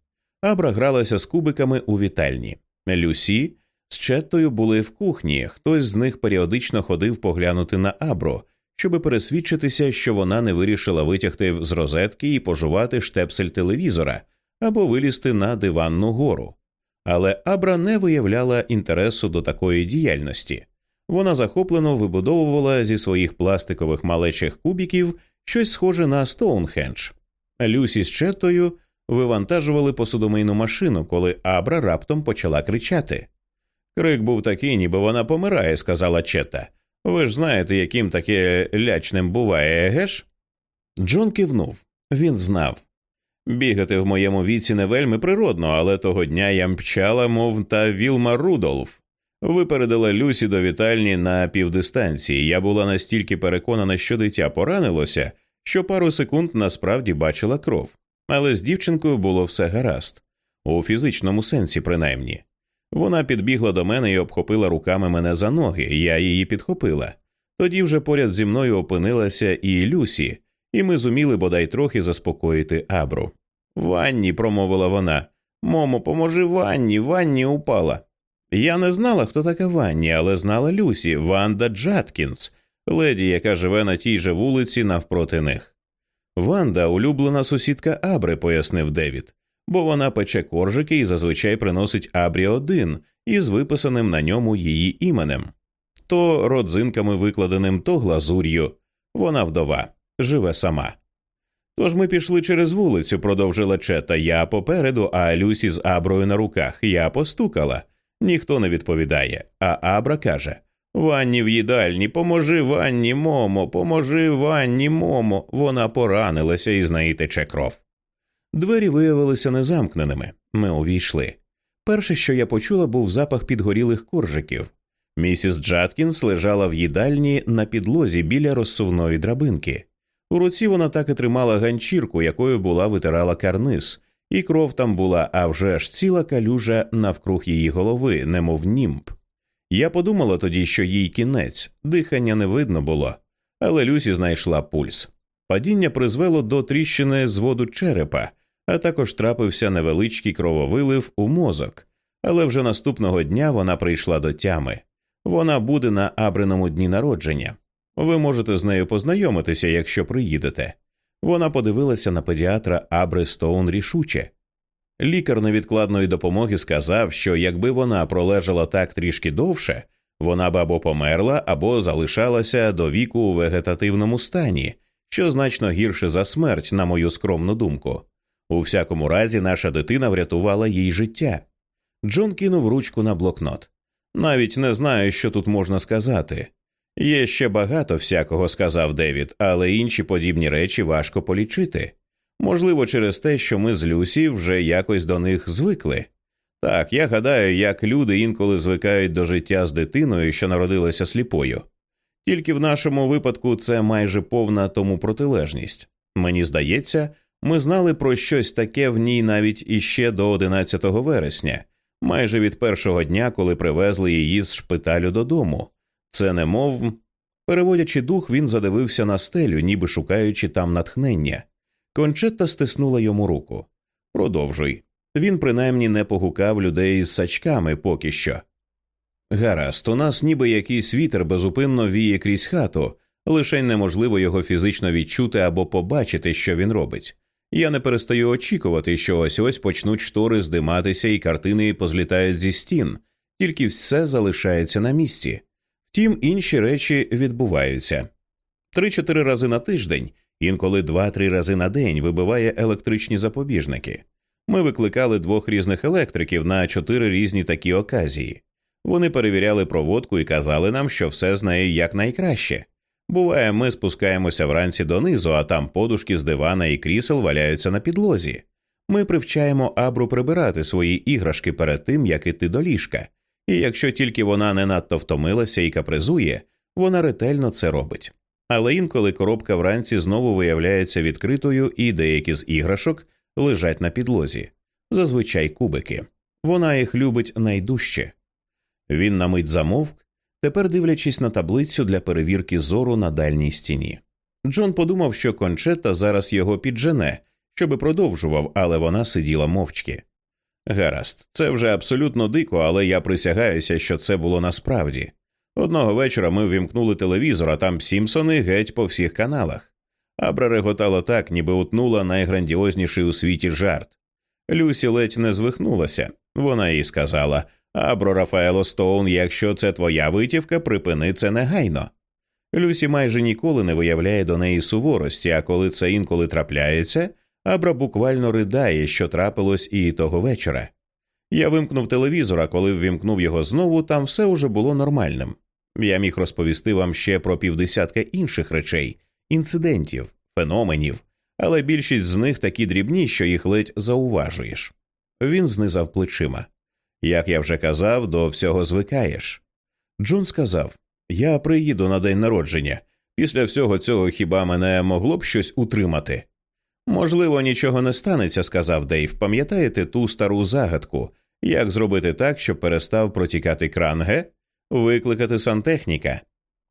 Абра гралася з кубиками у вітальні. Люсі з Четтою були в кухні. Хтось з них періодично ходив поглянути на Абру, щоби пересвідчитися, що вона не вирішила витягти з розетки і пожувати штепсель телевізора або вилізти на диванну гору. Але Абра не виявляла інтересу до такої діяльності. Вона захоплено вибудовувала зі своїх пластикових малечих кубіків щось схоже на Стоунхендж. Люсі з Четтою вивантажували посудомийну машину, коли Абра раптом почала кричати. Крик був такий, ніби вона помирає, сказала Чета. Ви ж знаєте, яким таке лячним буває, егеш? Джон кивнув. Він знав. Бігати в моєму віці не вельми природно, але того дня я мчала, мов та Вілма Рудолф. Випередила Люсі до вітальні на півдистанції. Я була настільки переконана, що дитя поранилося, що пару секунд насправді бачила кров. Але з дівчинкою було все гаразд, у фізичному сенсі, принаймні. Вона підбігла до мене і обхопила руками мене за ноги, я її підхопила. Тоді вже поряд зі мною опинилася і Люсі, і ми зуміли бодай трохи заспокоїти Абру. Ванні, промовила вона. Момо, поможи Ванні, Ванні упала. Я не знала, хто така Ванні, але знала Люсі, Ванда Джаткінс, леді, яка живе на тій же вулиці навпроти них. Ванда улюблена сусідка Абри, пояснив Девід бо вона пече коржики і зазвичай приносить Абрі один із виписаним на ньому її іменем то родзинками викладеним, то глазур'ю. Вона вдова, живе сама. Тож ми пішли через вулицю, продовжила Чета. Я попереду, а Люсі з Аброю на руках. Я постукала. Ніхто не відповідає. А Абра каже Ванні в їдальні, поможи Ванні, Момо, поможи Ванні, Момо. Вона поранилася і з неї тече кров. Двері виявилися незамкненими. Ми увійшли. Перше, що я почула, був запах підгорілих коржиків. Місіс Джаткінс лежала в їдальні на підлозі біля розсувної драбинки. У руці вона так і тримала ганчірку, якою була витирала карниз, і кров там була, а вже ж ціла калюжа навкруг її голови, немов німб. Я подумала тоді, що їй кінець, дихання не видно було, але Люсі знайшла пульс. Падіння призвело до тріщини зводу черепа, а також трапився невеличкий крововилив у мозок. Але вже наступного дня вона прийшла до тями. Вона буде на Абриному дні народження. Ви можете з нею познайомитися, якщо приїдете. Вона подивилася на педіатра Абри Стоун рішуче. Лікар невідкладної допомоги сказав, що якби вона пролежала так трішки довше, вона б або померла, або залишалася до віку у вегетативному стані, що значно гірше за смерть, на мою скромну думку. У всякому разі, наша дитина врятувала їй життя. Джон кинув ручку на блокнот. Навіть не знаю, що тут можна сказати. Є ще багато всякого, сказав Девід, але інші подібні речі важко полічити. Можливо, через те, що ми з Люсі вже якось до них звикли. Так, я гадаю, як люди інколи звикають до життя з дитиною, що народилася сліпою. Тільки в нашому випадку це майже повна тому протилежність. Мені здається, ми знали про щось таке в ній навіть іще до 11 вересня, майже від першого дня, коли привезли її з шпиталю додому. Це не мов. Переводячи дух, він задивився на стелю, ніби шукаючи там натхнення. Кончетта стиснула йому руку. Продовжуй. Він принаймні не погукав людей з сачками поки що. Гаразд, у нас ніби якийсь вітер безупинно віє крізь хату, лише неможливо його фізично відчути або побачити, що він робить. Я не перестаю очікувати, що ось ось почнуть штори здиматися і картини позлітають зі стін, тільки все залишається на місці. Втім, інші речі відбуваються. Три-чотири рази на тиждень, інколи два-три рази на день вибиває електричні запобіжники. Ми викликали двох різних електриків на чотири різні такі оказії. Вони перевіряли проводку і казали нам, що все з нею якнайкраще. Буває, ми спускаємося вранці донизу, а там подушки з дивана і крісел валяються на підлозі. Ми привчаємо Абру прибирати свої іграшки перед тим, як іти до ліжка, і якщо тільки вона не надто втомилася і капризує, вона ретельно це робить. Але інколи коробка вранці знову виявляється відкритою, і деякі з іграшок лежать на підлозі, зазвичай кубики. Вона їх любить найдужче. Він на мить замовк, тепер дивлячись на таблицю для перевірки зору на дальній стіні. Джон подумав, що кончета зараз його піджене, щоби продовжував, але вона сиділа мовчки. Гаразд, це вже абсолютно дико, але я присягаюся, що це було насправді. Одного вечора ми ввімкнули телевізор, а там Сімпсони геть по всіх каналах. Абра реготала так, ніби утнула найграндіозніший у світі жарт. Люсі ледь не звихнулася. Вона їй сказала Абро Рафаело Стоун, якщо це твоя витівка, припини це негайно. Люсі майже ніколи не виявляє до неї суворості, а коли це інколи трапляється, Абра буквально ридає, що трапилось і того вечора. Я вимкнув телевізор, а коли ввімкнув його знову, там все уже було нормальним. Я міг розповісти вам ще про півдесятка інших речей, інцидентів, феноменів, але більшість з них такі дрібні, що їх ледь зауважуєш. Він знизав плечима. Як я вже казав, до всього звикаєш. Джон сказав Я приїду на день народження. Після всього цього хіба мене могло б щось утримати? Можливо, нічого не станеться, сказав Дейв. Пам'ятаєте ту стару загадку, як зробити так, щоб перестав протікати кран, ге? Викликати сантехніка.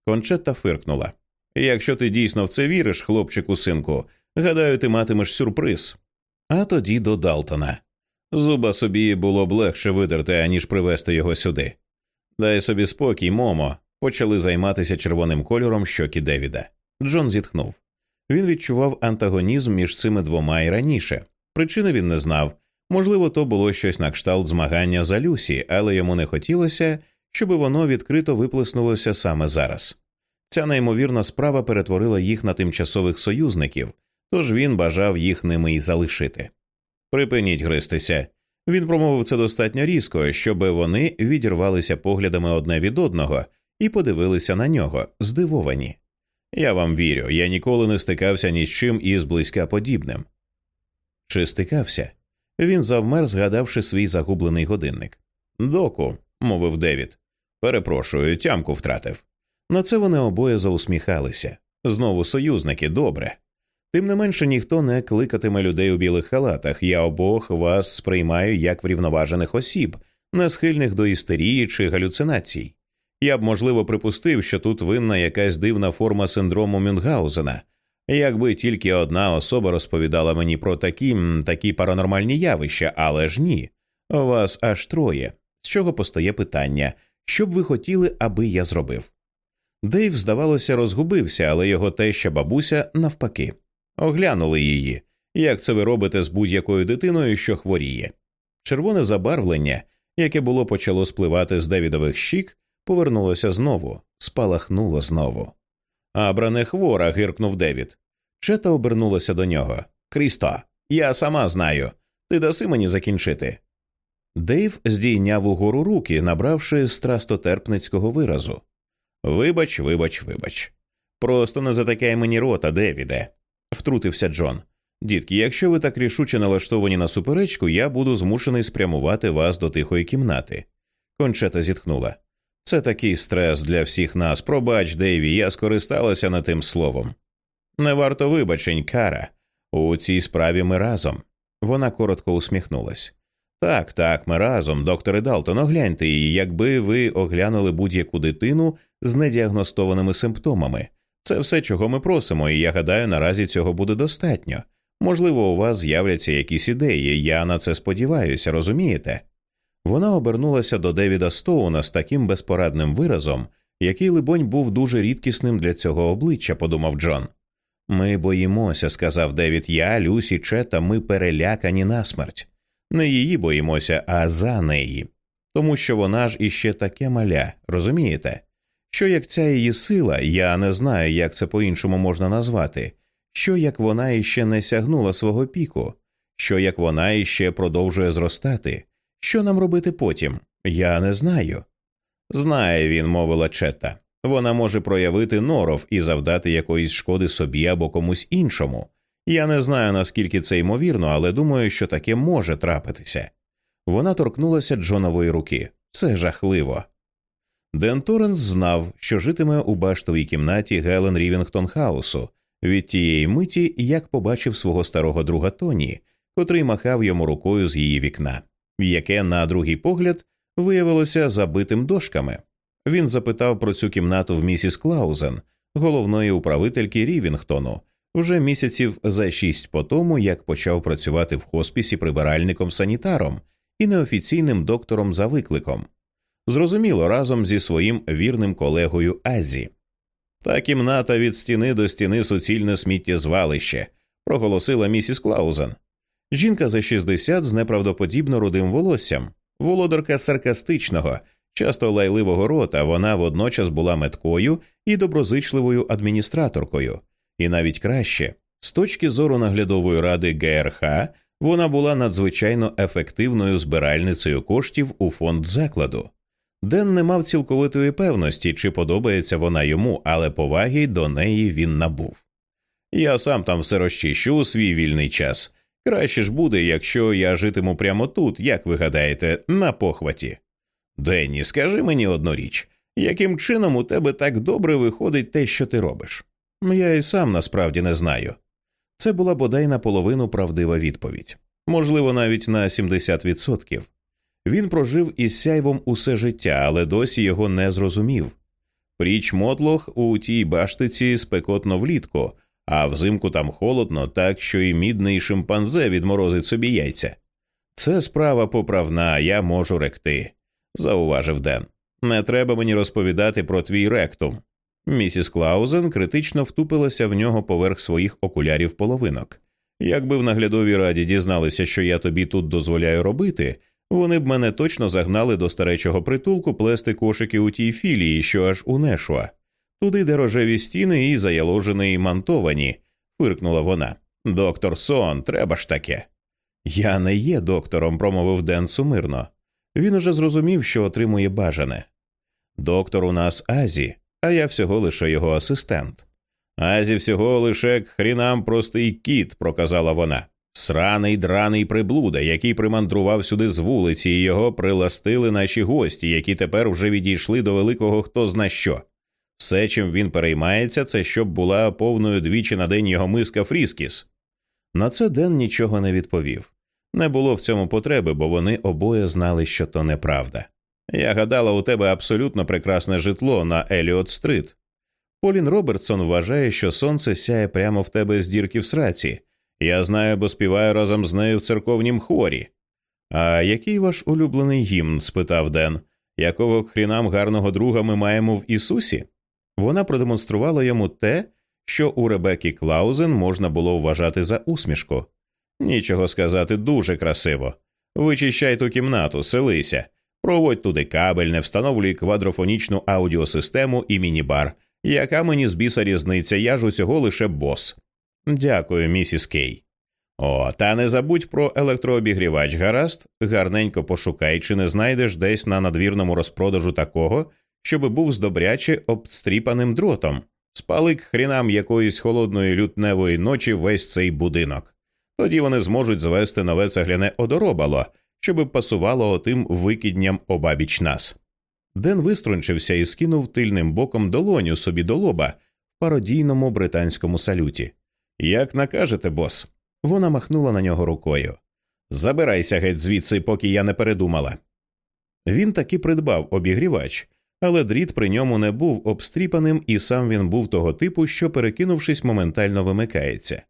Кончетта фиркнула. Якщо ти дійсно в це віриш, хлопчику синку, гадаю, ти матимеш сюрприз. А тоді до Далтона. Зуба собі було б легше видерти, аніж привезти його сюди. Дай собі спокій, Момо. Почали займатися червоним кольором щоки Девіда. Джон зітхнув. Він відчував антагонізм між цими двома і раніше. Причини він не знав. Можливо, то було щось на кшталт змагання за Люсі, але йому не хотілося, щоб воно відкрито виплеснулося саме зараз. Ця неймовірна справа перетворила їх на тимчасових союзників, тож він бажав їх ними й залишити. Припиніть гристися. Він промовив це достатньо різко, щоб вони відірвалися поглядами одне від одного і подивилися на нього, здивовані. Я вам вірю, я ніколи не стикався ні з чим із близька подібним. Чи стикався? Він завмер, згадавши свій загублений годинник. Доку, мовив Девід. Перепрошую, тямку втратив. На це вони обоє заусміхалися. Знову союзники, добре. Тим не менше ніхто не кликатиме людей у білих халатах. Я обох вас сприймаю як врівноважених осіб, не схильних до істерії чи галюцинацій. Я б, можливо, припустив, що тут винна якась дивна форма синдрому Мюнгаузена, якби тільки одна особа розповідала мені про такі такі паранормальні явища, але ж ні. Вас аж троє. З чого постає питання, що б ви хотіли, аби я зробив? Дейв, здавалося, розгубився, але його теща бабуся навпаки. Оглянули її, як це ви робите з будь-якою дитиною, що хворіє. Червоне забарвлення, яке було почало спливати з Девідових щік, повернулося знову, спалахнуло знову. Абра не хвора, гиркнув Девід. Чета обернулася до нього. Крісто, я сама знаю. Ти даси мені закінчити. Дейв здійняв угору руки, набравши страстотерпницького виразу. Вибач, вибач, вибач. Просто не затикай мені рота, Девіде, втрутився Джон. Дітки, якщо ви так рішуче налаштовані на суперечку, я буду змушений спрямувати вас до тихої кімнати. Кончета зітхнула. Це такий стрес для всіх нас. Пробач, Дейві, я скористалася над тим словом. Не варто вибачень, кара. У цій справі ми разом. Вона коротко усміхнулась. Так, так, ми разом, докторе Далтон, огляньте її, якби ви оглянули будь-яку дитину з недіагностованими симптомами. Це все, чого ми просимо, і я гадаю, наразі цього буде достатньо. Можливо, у вас з'являться якісь ідеї, я на це сподіваюся, розумієте? Вона обернулася до Девіда Стоуна з таким безпорадним виразом, який, либонь, був дуже рідкісним для цього обличчя, подумав Джон. Ми боїмося, сказав Девід. Я, Люсі, Чета, ми перелякані насмерть. Не її боїмося, а за неї. Тому що вона ж іще таке маля, розумієте? Що як ця її сила, я не знаю, як це по іншому можна назвати, що як вона іще не сягнула свого піку, що як вона іще продовжує зростати, що нам робити потім? Я не знаю. Знає він, мовила Чета. Вона може проявити норов і завдати якоїсь шкоди собі або комусь іншому. Я не знаю, наскільки це ймовірно, але думаю, що таке може трапитися. Вона торкнулася Джонової руки. Це жахливо. Ден Торренс знав, що житиме у баштовій кімнаті Гелен Рівінгтон Хаусу від тієї миті, як побачив свого старого друга Тоні, котрий махав йому рукою з її вікна, яке, на другий погляд, виявилося забитим дошками. Він запитав про цю кімнату в місіс Клаузен, головної управительки Рівінгтону, вже місяців за шість по тому, як почав працювати в хоспісі прибиральником санітаром і неофіційним доктором за викликом. Зрозуміло, разом зі своїм вірним колегою Азі. Та кімната від стіни до стіни суцільне сміттєзвалище, проголосила місіс Клаузен. Жінка за 60 з неправдоподібно рудим волоссям, володарка саркастичного, часто лайливого рота, вона водночас була меткою і доброзичливою адміністраторкою, і навіть краще, з точки зору наглядової ради ГРХ, вона була надзвичайно ефективною збиральницею коштів у фонд закладу. Ден не мав цілковитої певності, чи подобається вона йому, але поваги до неї він набув. Я сам там все розчищу у свій вільний час. Краще ж буде, якщо я житиму прямо тут, як ви гадаєте, на похваті. Денні, скажи мені одну річ, яким чином у тебе так добре виходить те, що ти робиш? Я і сам насправді не знаю. Це була бодай наполовину правдива відповідь, можливо, навіть на 70%. Він прожив із сяйвом усе життя, але досі його не зрозумів. Пріч мотлох у тій баштиці спекотно влітку, а взимку там холодно, так що і мідний шимпанзе відморозить собі яйця. Це справа поправна, я можу ректи, зауважив Ден. Не треба мені розповідати про твій ректум. Місіс Клаузен критично втупилася в нього поверх своїх окулярів половинок. Якби в наглядовій раді дізналися, що я тобі тут дозволяю робити, вони б мене точно загнали до старечого притулку плести кошики у тій філії, що аж у Нешуа. Туди, де рожеві стіни і заяложені і мантовані, фиркнула вона. Доктор Сон, треба ж таке. Я не є доктором, промовив Ден сумирно. Він уже зрозумів, що отримує бажане. Доктор у нас Азі, а я всього лише його асистент. Азі всього лише хрінам простий кіт, проказала вона. Сраний драний приблуда, який примандрував сюди з вулиці, і його приластили наші гості, які тепер вже відійшли до великого хто зна що. Все, чим він переймається, це щоб була повною двічі на день його миска Фріскіс. На це Ден нічого не відповів. Не було в цьому потреби, бо вони обоє знали, що то неправда. Я гадала, у тебе абсолютно прекрасне житло на Еліот Стрит. Полін Робертсон вважає, що сонце сяє прямо в тебе з дірки в сраці. Я знаю, бо співаю разом з нею в церковнім хорі. А який ваш улюблений гімн? спитав Ден. Якого хрінам гарного друга ми маємо в Ісусі? Вона продемонструвала йому те, що у Ребеккі Клаузен можна було вважати за усмішку. Нічого сказати дуже красиво. Вичищай ту кімнату, селися, проводь туди кабель, не встановлюй квадрофонічну аудіосистему і міні-бар. Яка мені з біса різниця, я ж усього лише бос. Дякую, місіс Кей. О, та не забудь про електрообігрівач, гаразд, гарненько пошукай, чи не знайдеш десь на надвірному розпродажу такого, щоби був здобряче обстріпаним дротом, спалик хрінам якоїсь холодної лютневої ночі весь цей будинок. Тоді вони зможуть звести нове цегляне одоробало, щоби пасувало отим викидням обабіч нас. Ден виструнчився і скинув тильним боком долоню собі до лоба в пародійному британському салюті. Як накажете, бос? Вона махнула на нього рукою. Забирайся геть звідси, поки я не передумала. Він таки придбав обігрівач, але дріт при ньому не був обстріпаним, і сам він був того типу, що, перекинувшись, моментально вимикається.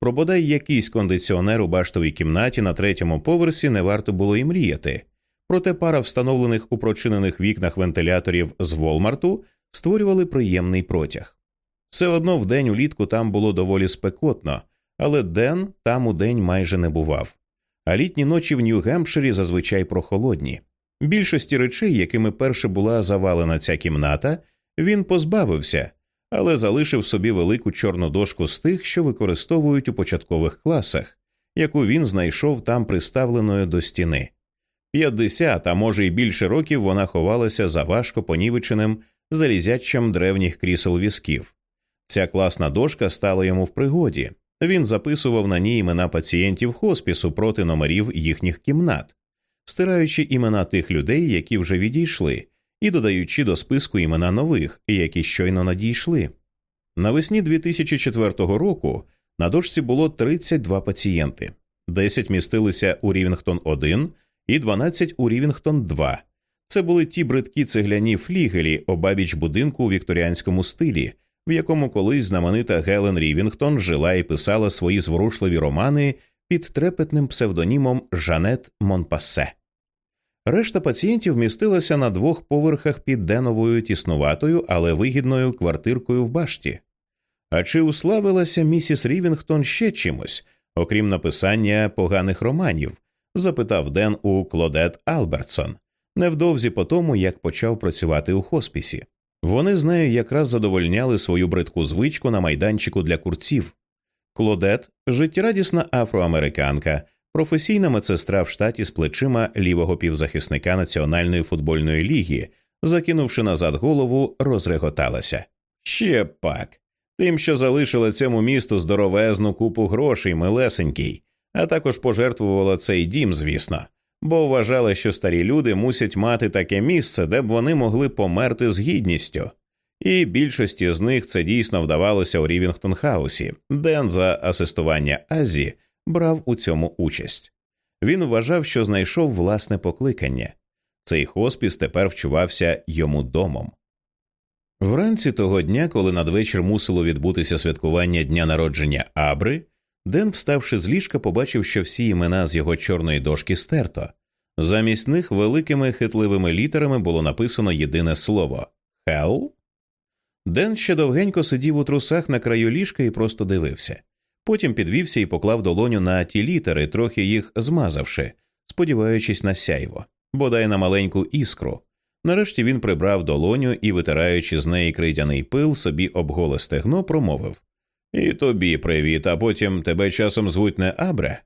Про бодай якийсь кондиціонер у баштовій кімнаті на третьому поверсі не варто було і мріяти, проте пара встановлених у прочинених вікнах вентиляторів з Волмарту створювали приємний протяг. Все одно вдень улітку там було доволі спекотно, але Ден там у день майже не бував. А літні ночі в Нью-Гемпширі зазвичай прохолодні. Більшості речей, якими перше була завалена ця кімната, він позбавився, але залишив собі велику чорну дошку з тих, що використовують у початкових класах, яку він знайшов там приставленою до стіни. П'ятдесят, а може й більше років вона ховалася за важко понівеченим залізячим древніх крісел візків. Ця класна дошка стала йому в пригоді. Він записував на ній імена пацієнтів хоспісу проти номерів їхніх кімнат, стираючи імена тих людей, які вже відійшли, і додаючи до списку імена нових, які щойно надійшли. Навесні 2004 року на дошці було 32 пацієнти, 10 містилися у Рівінгтон 1 і 12 у Рівінгтон 2. Це були ті бридкі цегляні флігелі обабіч будинку у вікторіанському стилі, в якому колись знаменита Гелен Рівінгтон жила і писала свої зворушливі романи під трепетним псевдонімом Жанет Монпасе. Решта пацієнтів містилася на двох поверхах під деновою тіснуватою, але вигідною квартиркою в башті. А чи уславилася місіс Рівінгтон ще чимось, окрім написання поганих романів? запитав Ден у Клодет Албертсон невдовзі по тому, як почав працювати у хоспісі. Вони з нею якраз задовольняли свою бридку звичку на майданчику для курців. Клодет життєрадісна афроамериканка, професійна медсестра в штаті з плечима лівого півзахисника Національної футбольної ліги, закинувши назад голову, розреготалася. Ще пак. Тим, що залишила цьому місту здоровезну купу грошей, милесенький, а також пожертвувала цей дім, звісно, бо вважала, що старі люди мусять мати таке місце, де б вони могли померти з гідністю. І більшості з них це дійсно вдавалося у Рівінгтон Хаусі, Ден за асистування Азі брав у цьому участь. Він вважав, що знайшов власне покликання. Цей хоспіс тепер вчувався йому домом. Вранці того дня, коли надвечір мусило відбутися святкування дня народження Абри, Ден, вставши з ліжка, побачив, що всі імена з його чорної дошки стерто. Замість них великими хитливими літерами було написано єдине слово Хел. Ден ще довгенько сидів у трусах на краю ліжка і просто дивився. Потім підвівся і поклав долоню на ті літери, трохи їх змазавши, сподіваючись на сяйво, бодай на маленьку іскру. Нарешті він прибрав долоню і, витираючи з неї кридяний пил, собі обголе стегно, промовив І тобі привіт, а потім тебе часом звуть не Абре?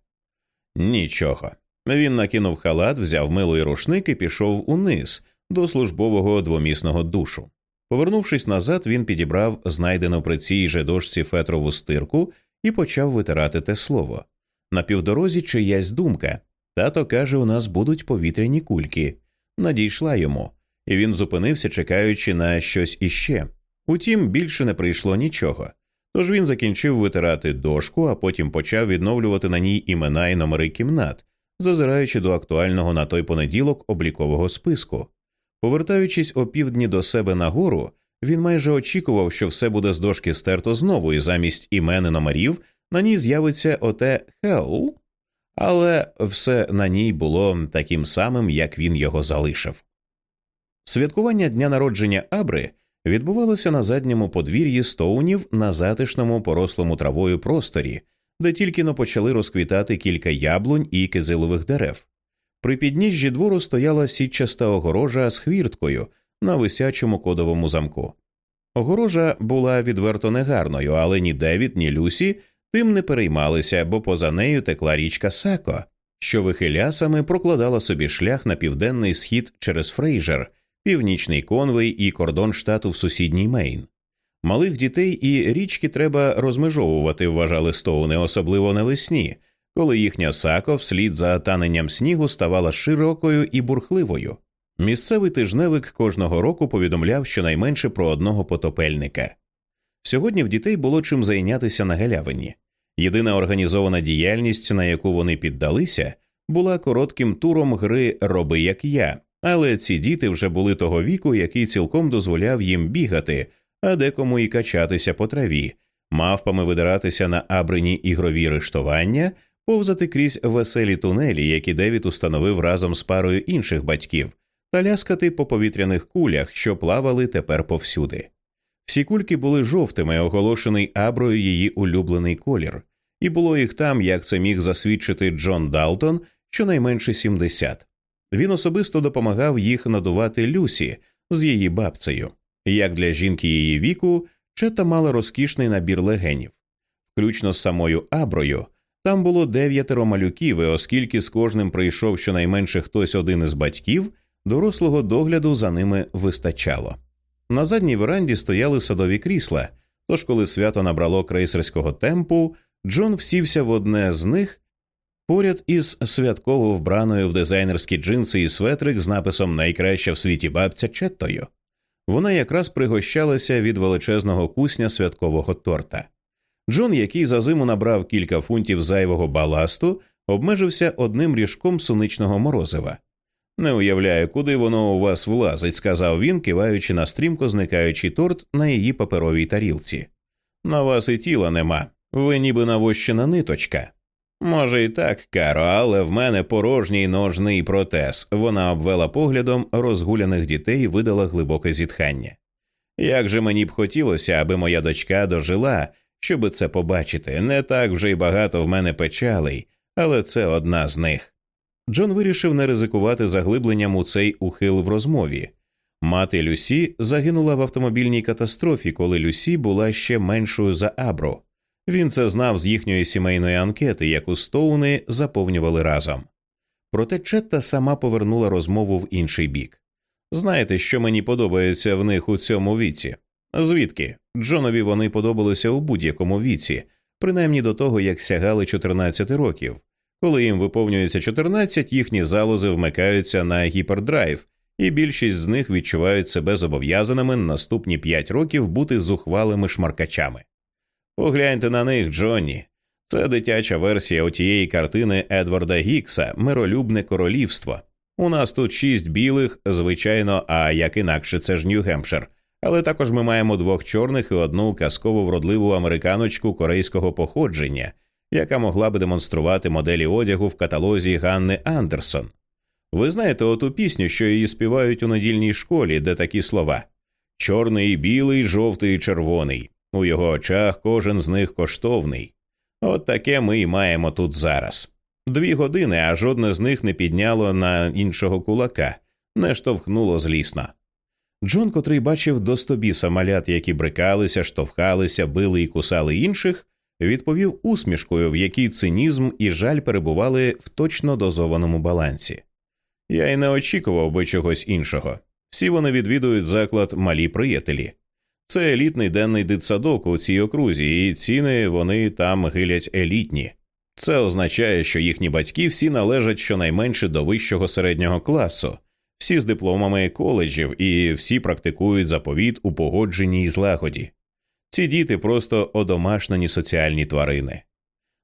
Нічого. Він накинув халат, взяв милий рушник і пішов униз до службового двомісного душу. Повернувшись назад, він підібрав знайдену при цій же дошці фетрову стирку і почав витирати те слово. На півдорозі чиясь думка. Тато каже, у нас будуть повітряні кульки. Надійшла йому, і він зупинився, чекаючи на щось іще. Утім, більше не прийшло нічого. Тож він закінчив витирати дошку, а потім почав відновлювати на ній імена і номери кімнат, зазираючи до актуального на той понеділок облікового списку. Повертаючись опівдні до себе нагору, він майже очікував, що все буде з дошки стерто знову, і замість імен і номерів на ній з'явиться оте «Хелл», але все на ній було таким самим, як він його залишив. Святкування дня народження Абри відбувалося на задньому подвір'ї стоунів на затишному порослому травою просторі, де тільки но почали розквітати кілька яблунь і кизилових дерев. При підніжжі двору стояла сітчаста огорожа з хвірткою на висячому кодовому замку. Огорожа була відверто негарною, але ні Девід, ні Люсі тим не переймалися, бо поза нею текла річка Сако, що вихилясами прокладала собі шлях на південний схід через Фрейжер, північний конвей і кордон штату в сусідній Мейн. Малих дітей і річки треба розмежовувати, вважали стоуни, особливо навесні, коли їхня сако вслід за таненням снігу ставала широкою і бурхливою. Місцевий тижневик кожного року повідомляв щонайменше про одного потопельника. Сьогодні в дітей було чим зайнятися на галявині. Єдина організована діяльність, на яку вони піддалися, була коротким туром гри Роби як я, але ці діти вже були того віку, який цілком дозволяв їм бігати, а декому і качатися по траві, мавпами видиратися на абрині ігрові рештування, повзати крізь веселі тунелі, які Девід установив разом з парою інших батьків, та ляскати по повітряних кулях, що плавали тепер повсюди. Всі кульки були жовтими, оголошений аброю її улюблений колір, і було їх там, як це міг засвідчити Джон Далтон, щонайменше 70. Він особисто допомагав їх надувати Люсі з її бабцею. Як для жінки її віку, Чета мала розкішний набір легенів, включно з самою Аброю. Там було дев'ятеро малюків, і оскільки з кожним прийшов щонайменше хтось один із батьків, дорослого догляду за ними вистачало. На задній веранді стояли садові крісла, тож, коли свято набрало крейсерського темпу, Джон всівся в одне з них поряд із святково вбраною в дизайнерські джинси і светрик з написом Найкраща в світі бабця Четтою. Вона якраз пригощалася від величезного кусня святкового торта. Джон, який за зиму набрав кілька фунтів зайвого баласту, обмежився одним ріжком суничного морозива. Не уявляю, куди воно у вас влазить, сказав він, киваючи на стрімко зникаючий торт на її паперовій тарілці. На вас і тіла нема. Ви ніби навощена ниточка. Може, і так, Каро, але в мене порожній ножний протез. Вона обвела поглядом розгуляних дітей і видала глибоке зітхання. Як же мені б хотілося, аби моя дочка дожила, щоби це побачити, не так вже й багато в мене печалей, але це одна з них. Джон вирішив не ризикувати заглибленням у цей ухил в розмові. Мати Люсі загинула в автомобільній катастрофі, коли Люсі була ще меншою за Абру. Він це знав з їхньої сімейної анкети, яку Стоуни заповнювали разом. Проте Четта сама повернула розмову в інший бік. Знаєте, що мені подобається в них у цьому віці? Звідки? Джонові вони подобалися у будь-якому віці, принаймні до того, як сягали 14 років. Коли їм виповнюється 14, їхні залози вмикаються на гіпердрайв, і більшість з них відчувають себе зобов'язаними наступні 5 років бути зухвалими шмаркачами. Погляньте на них, Джонні. Це дитяча версія отієї картини Едварда Гікса Миролюбне королівство. У нас тут шість білих, звичайно, а як інакше, це ж Нью-Гемпшир. Але також ми маємо двох чорних і одну казково вродливу американочку корейського походження, яка могла би демонструвати моделі одягу в каталозі Ганни Андерсон. Ви знаєте оту пісню, що її співають у недільній школі, де такі слова чорний, білий, жовтий, червоний. У його очах кожен з них коштовний. От таке ми й маємо тут зараз. Дві години, а жодне з них не підняло на іншого кулака, не штовхнуло злісно. Джон, котрий бачив до стобіса малят, які брикалися, штовхалися, били і кусали інших, відповів усмішкою, в якій цинізм і жаль перебували в точно дозованому балансі. Я й не очікував би чогось іншого. Всі вони відвідують заклад малі приятелі. Це елітний денний дитсадок у цій окрузі, і ціни вони там гилять елітні. Це означає, що їхні батьки всі належать щонайменше до вищого середнього класу, всі з дипломами коледжів і всі практикують заповіт у погодженні і злагоді. Ці діти просто одомашнені соціальні тварини.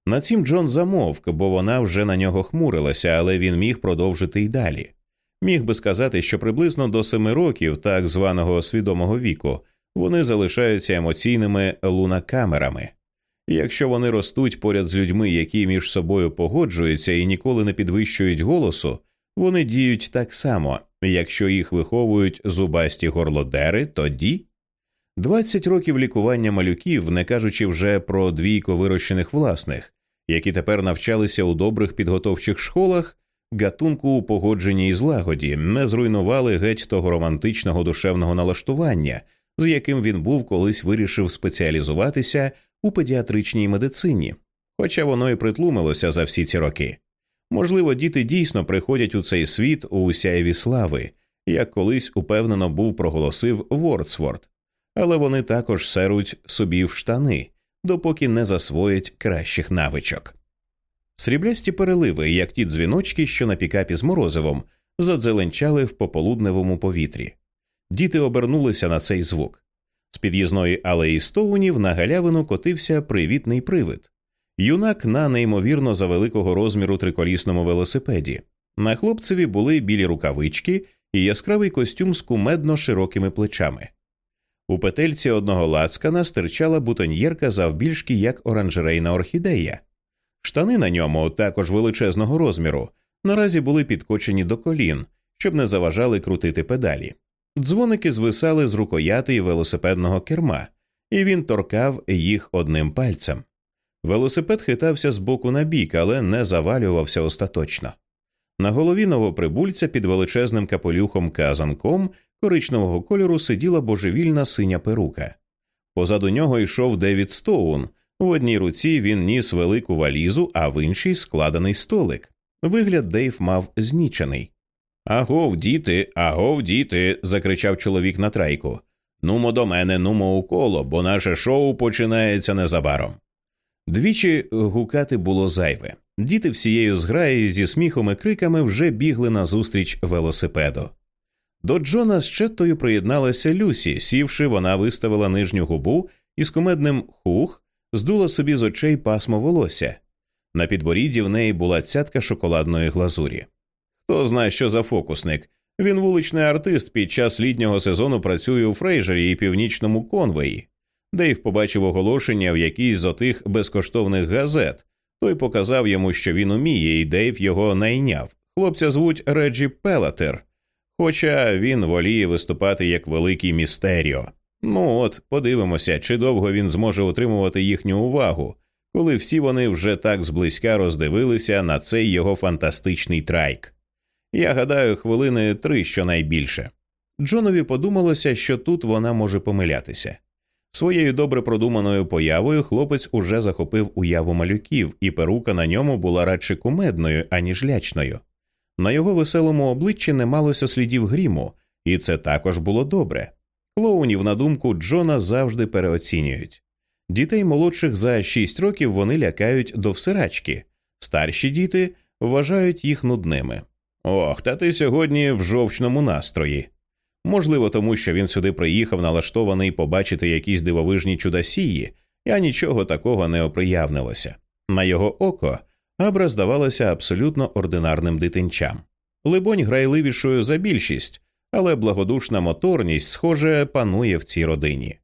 На цім Джон замовк, бо вона вже на нього хмурилася, але він міг продовжити й далі. Міг би сказати, що приблизно до семи років так званого свідомого віку вони залишаються емоційними лунакамерами. Якщо вони ростуть поряд з людьми, які між собою погоджуються і ніколи не підвищують голосу, вони діють так само, якщо їх виховують зубасті горлодери, тоді 20 років лікування малюків, не кажучи вже про двійко вирощених власних, які тепер навчалися у добрих підготовчих школах, гатунку у погодженні і злагоді, не зруйнували геть того романтичного душевного налаштування з яким він був колись вирішив спеціалізуватися у педіатричній медицині, хоча воно і притлумилося за всі ці роки. Можливо, діти дійсно приходять у цей світ у сяєві слави, як колись упевнено був проголосив Вордсворт, але вони також серуть собі в штани, допоки не засвоять кращих навичок. Сріблясті переливи, як ті дзвіночки, що на пікапі з морозивом, задзеленчали в пополудневому повітрі. Діти обернулися на цей звук. З під'їзної алеї Стоунів на галявину котився привітний привид. Юнак на неймовірно за великого розміру триколісному велосипеді. На хлопцеві були білі рукавички і яскравий костюм з кумедно широкими плечами. У петельці одного лацкана стирчала бутоньєрка завбільшки як оранжерейна орхідея. Штани на ньому, також величезного розміру, наразі були підкочені до колін, щоб не заважали крутити педалі. Дзвоники звисали з рукояти і велосипедного керма, і він торкав їх одним пальцем. Велосипед хитався з боку на бік, але не завалювався остаточно. На голові новоприбульця під величезним капелюхом казанком коричневого кольору сиділа божевільна синя перука. Позаду нього йшов Девід Стоун. В одній руці він ніс велику валізу, а в іншій складений столик. Вигляд Дейв мав знічений. Агов, діти, агов, діти. закричав чоловік на трайку. Нумо до мене, нумо у коло, бо наше шоу починається незабаром. Двічі гукати було зайве. Діти всією зграєю зі сміхом і криками вже бігли назустріч велосипеду. До Джона з Четтою приєдналася Люсі, сівши, вона виставила нижню губу і з кумедним хух здула собі з очей пасмо волосся. На підборідді в неї була цятка шоколадної глазурі. Хто знає, що за фокусник. Він вуличний артист під час літнього сезону працює у Фрейжері і північному конвеї. Дейв побачив оголошення в якійсь з отих безкоштовних газет. Той показав йому, що він уміє, і Дейв його найняв. Хлопця звуть Реджі Пелатер, хоча він воліє виступати як великий містеріо. Ну от, подивимося, чи довго він зможе утримувати їхню увагу, коли всі вони вже так зблизька роздивилися на цей його фантастичний трайк. Я гадаю, хвилини три щонайбільше. Джонові подумалося, що тут вона може помилятися. Своєю добре продуманою появою хлопець уже захопив уяву малюків, і перука на ньому була радше кумедною, аніж лячною. На його веселому обличчі не малося слідів гріму, і це також було добре. Клоунів, на думку Джона, завжди переоцінюють. Дітей молодших за шість років вони лякають до всирачки, старші діти вважають їх нудними. Ох, та ти сьогодні в жовчному настрої. Можливо, тому що він сюди приїхав налаштований побачити якісь дивовижні чудосії, а нічого такого не оприявнилося. На його око Абра здавалася абсолютно ординарним дитинчам. Либонь, грайливішою за більшість, але благодушна моторність, схоже, панує в цій родині.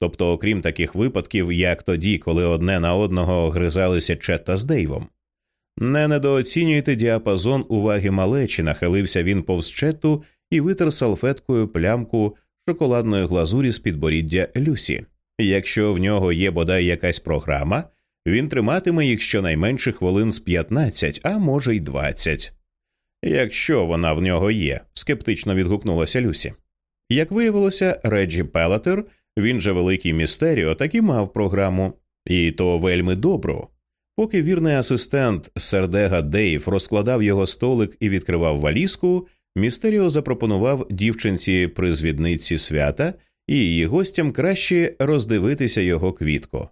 Тобто, окрім таких випадків, як тоді, коли одне на одного гризалися Четта з Дейвом. Не недооцінюйте діапазон уваги малечі, нахилився він повз Четту і витер салфеткою плямку шоколадної глазурі з підборіддя Люсі. Якщо в нього є бодай якась програма, він триматиме їх щонайменше хвилин з 15, а може й 20. Якщо вона в нього є, скептично відгукнулася Люсі. Як виявилося, Реджі Пелатер, він же великий містеріо, так і мав програму, і то вельми добру. Поки вірний асистент Сердега Дейв розкладав його столик і відкривав валізку, Містеріо запропонував дівчинці призвідниці свята і її гостям краще роздивитися його квітку.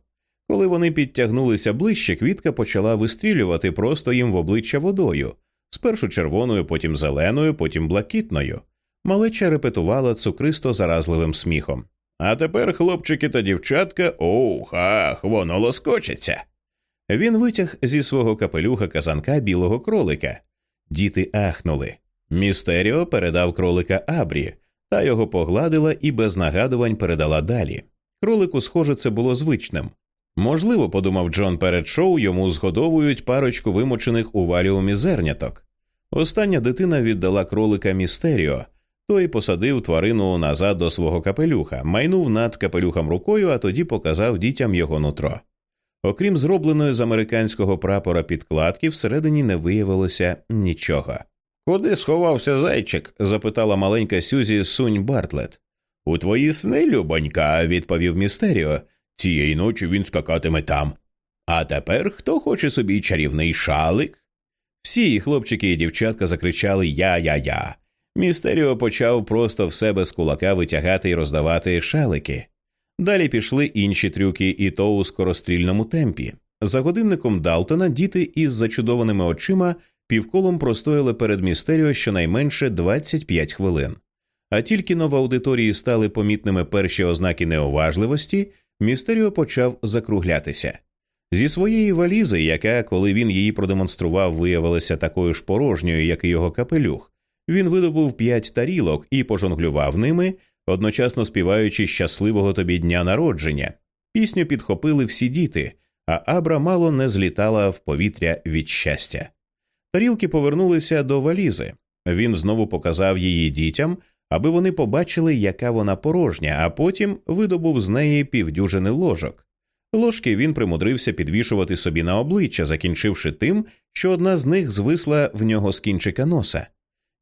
Коли вони підтягнулися ближче, квітка почала вистрілювати просто їм в обличчя водою, спершу червоною, потім зеленою, потім блакитною. Малеча репетувала цукристо заразливим сміхом. А тепер, хлопчики та дівчатка, оух, ах, воно лоскочиться. Він витяг зі свого капелюха казанка білого кролика. Діти ахнули. Містеріо передав кролика Абрі, та його погладила і без нагадувань передала далі. Кролику, схоже, це було звичним. Можливо, подумав Джон перед шоу, йому згодовують парочку вимочених у валіумі зерняток. Остання дитина віддала кролика Містеріо, той посадив тварину назад до свого капелюха, майнув над капелюхом рукою, а тоді показав дітям його нутро. Окрім зробленої з американського прапора підкладки, всередині не виявилося нічого. Куди сховався зайчик? запитала маленька Сюзі Сунь Бартлет. У твої сни, любонька, відповів містеріо. Цієї ночі він скакатиме там. А тепер хто хоче собі чарівний шалик? Всі хлопчики і дівчатка закричали Я, я, я. Містеріо почав просто в себе з кулака витягати і роздавати шалики. Далі пішли інші трюки, і то у скорострільному темпі. За годинником Далтона діти із зачудованими очима півколом простояли перед містеріо щонайменше 25 хвилин. А тільки но в аудиторії стали помітними перші ознаки неуважливості, містеріо почав закруглятися. Зі своєї валізи, яка, коли він її продемонстрував, виявилася такою ж порожньою, як і його капелюх, він видобув п'ять тарілок і пожонглював ними, одночасно співаючи щасливого тобі дня народження. Пісню підхопили всі діти, а Абра мало не злітала в повітря від щастя. Тарілки повернулися до валізи. Він знову показав її дітям, аби вони побачили, яка вона порожня, а потім видобув з неї півдюжини ложок. Ложки він примудрився підвішувати собі на обличчя, закінчивши тим, що одна з них звисла в нього з кінчика носа.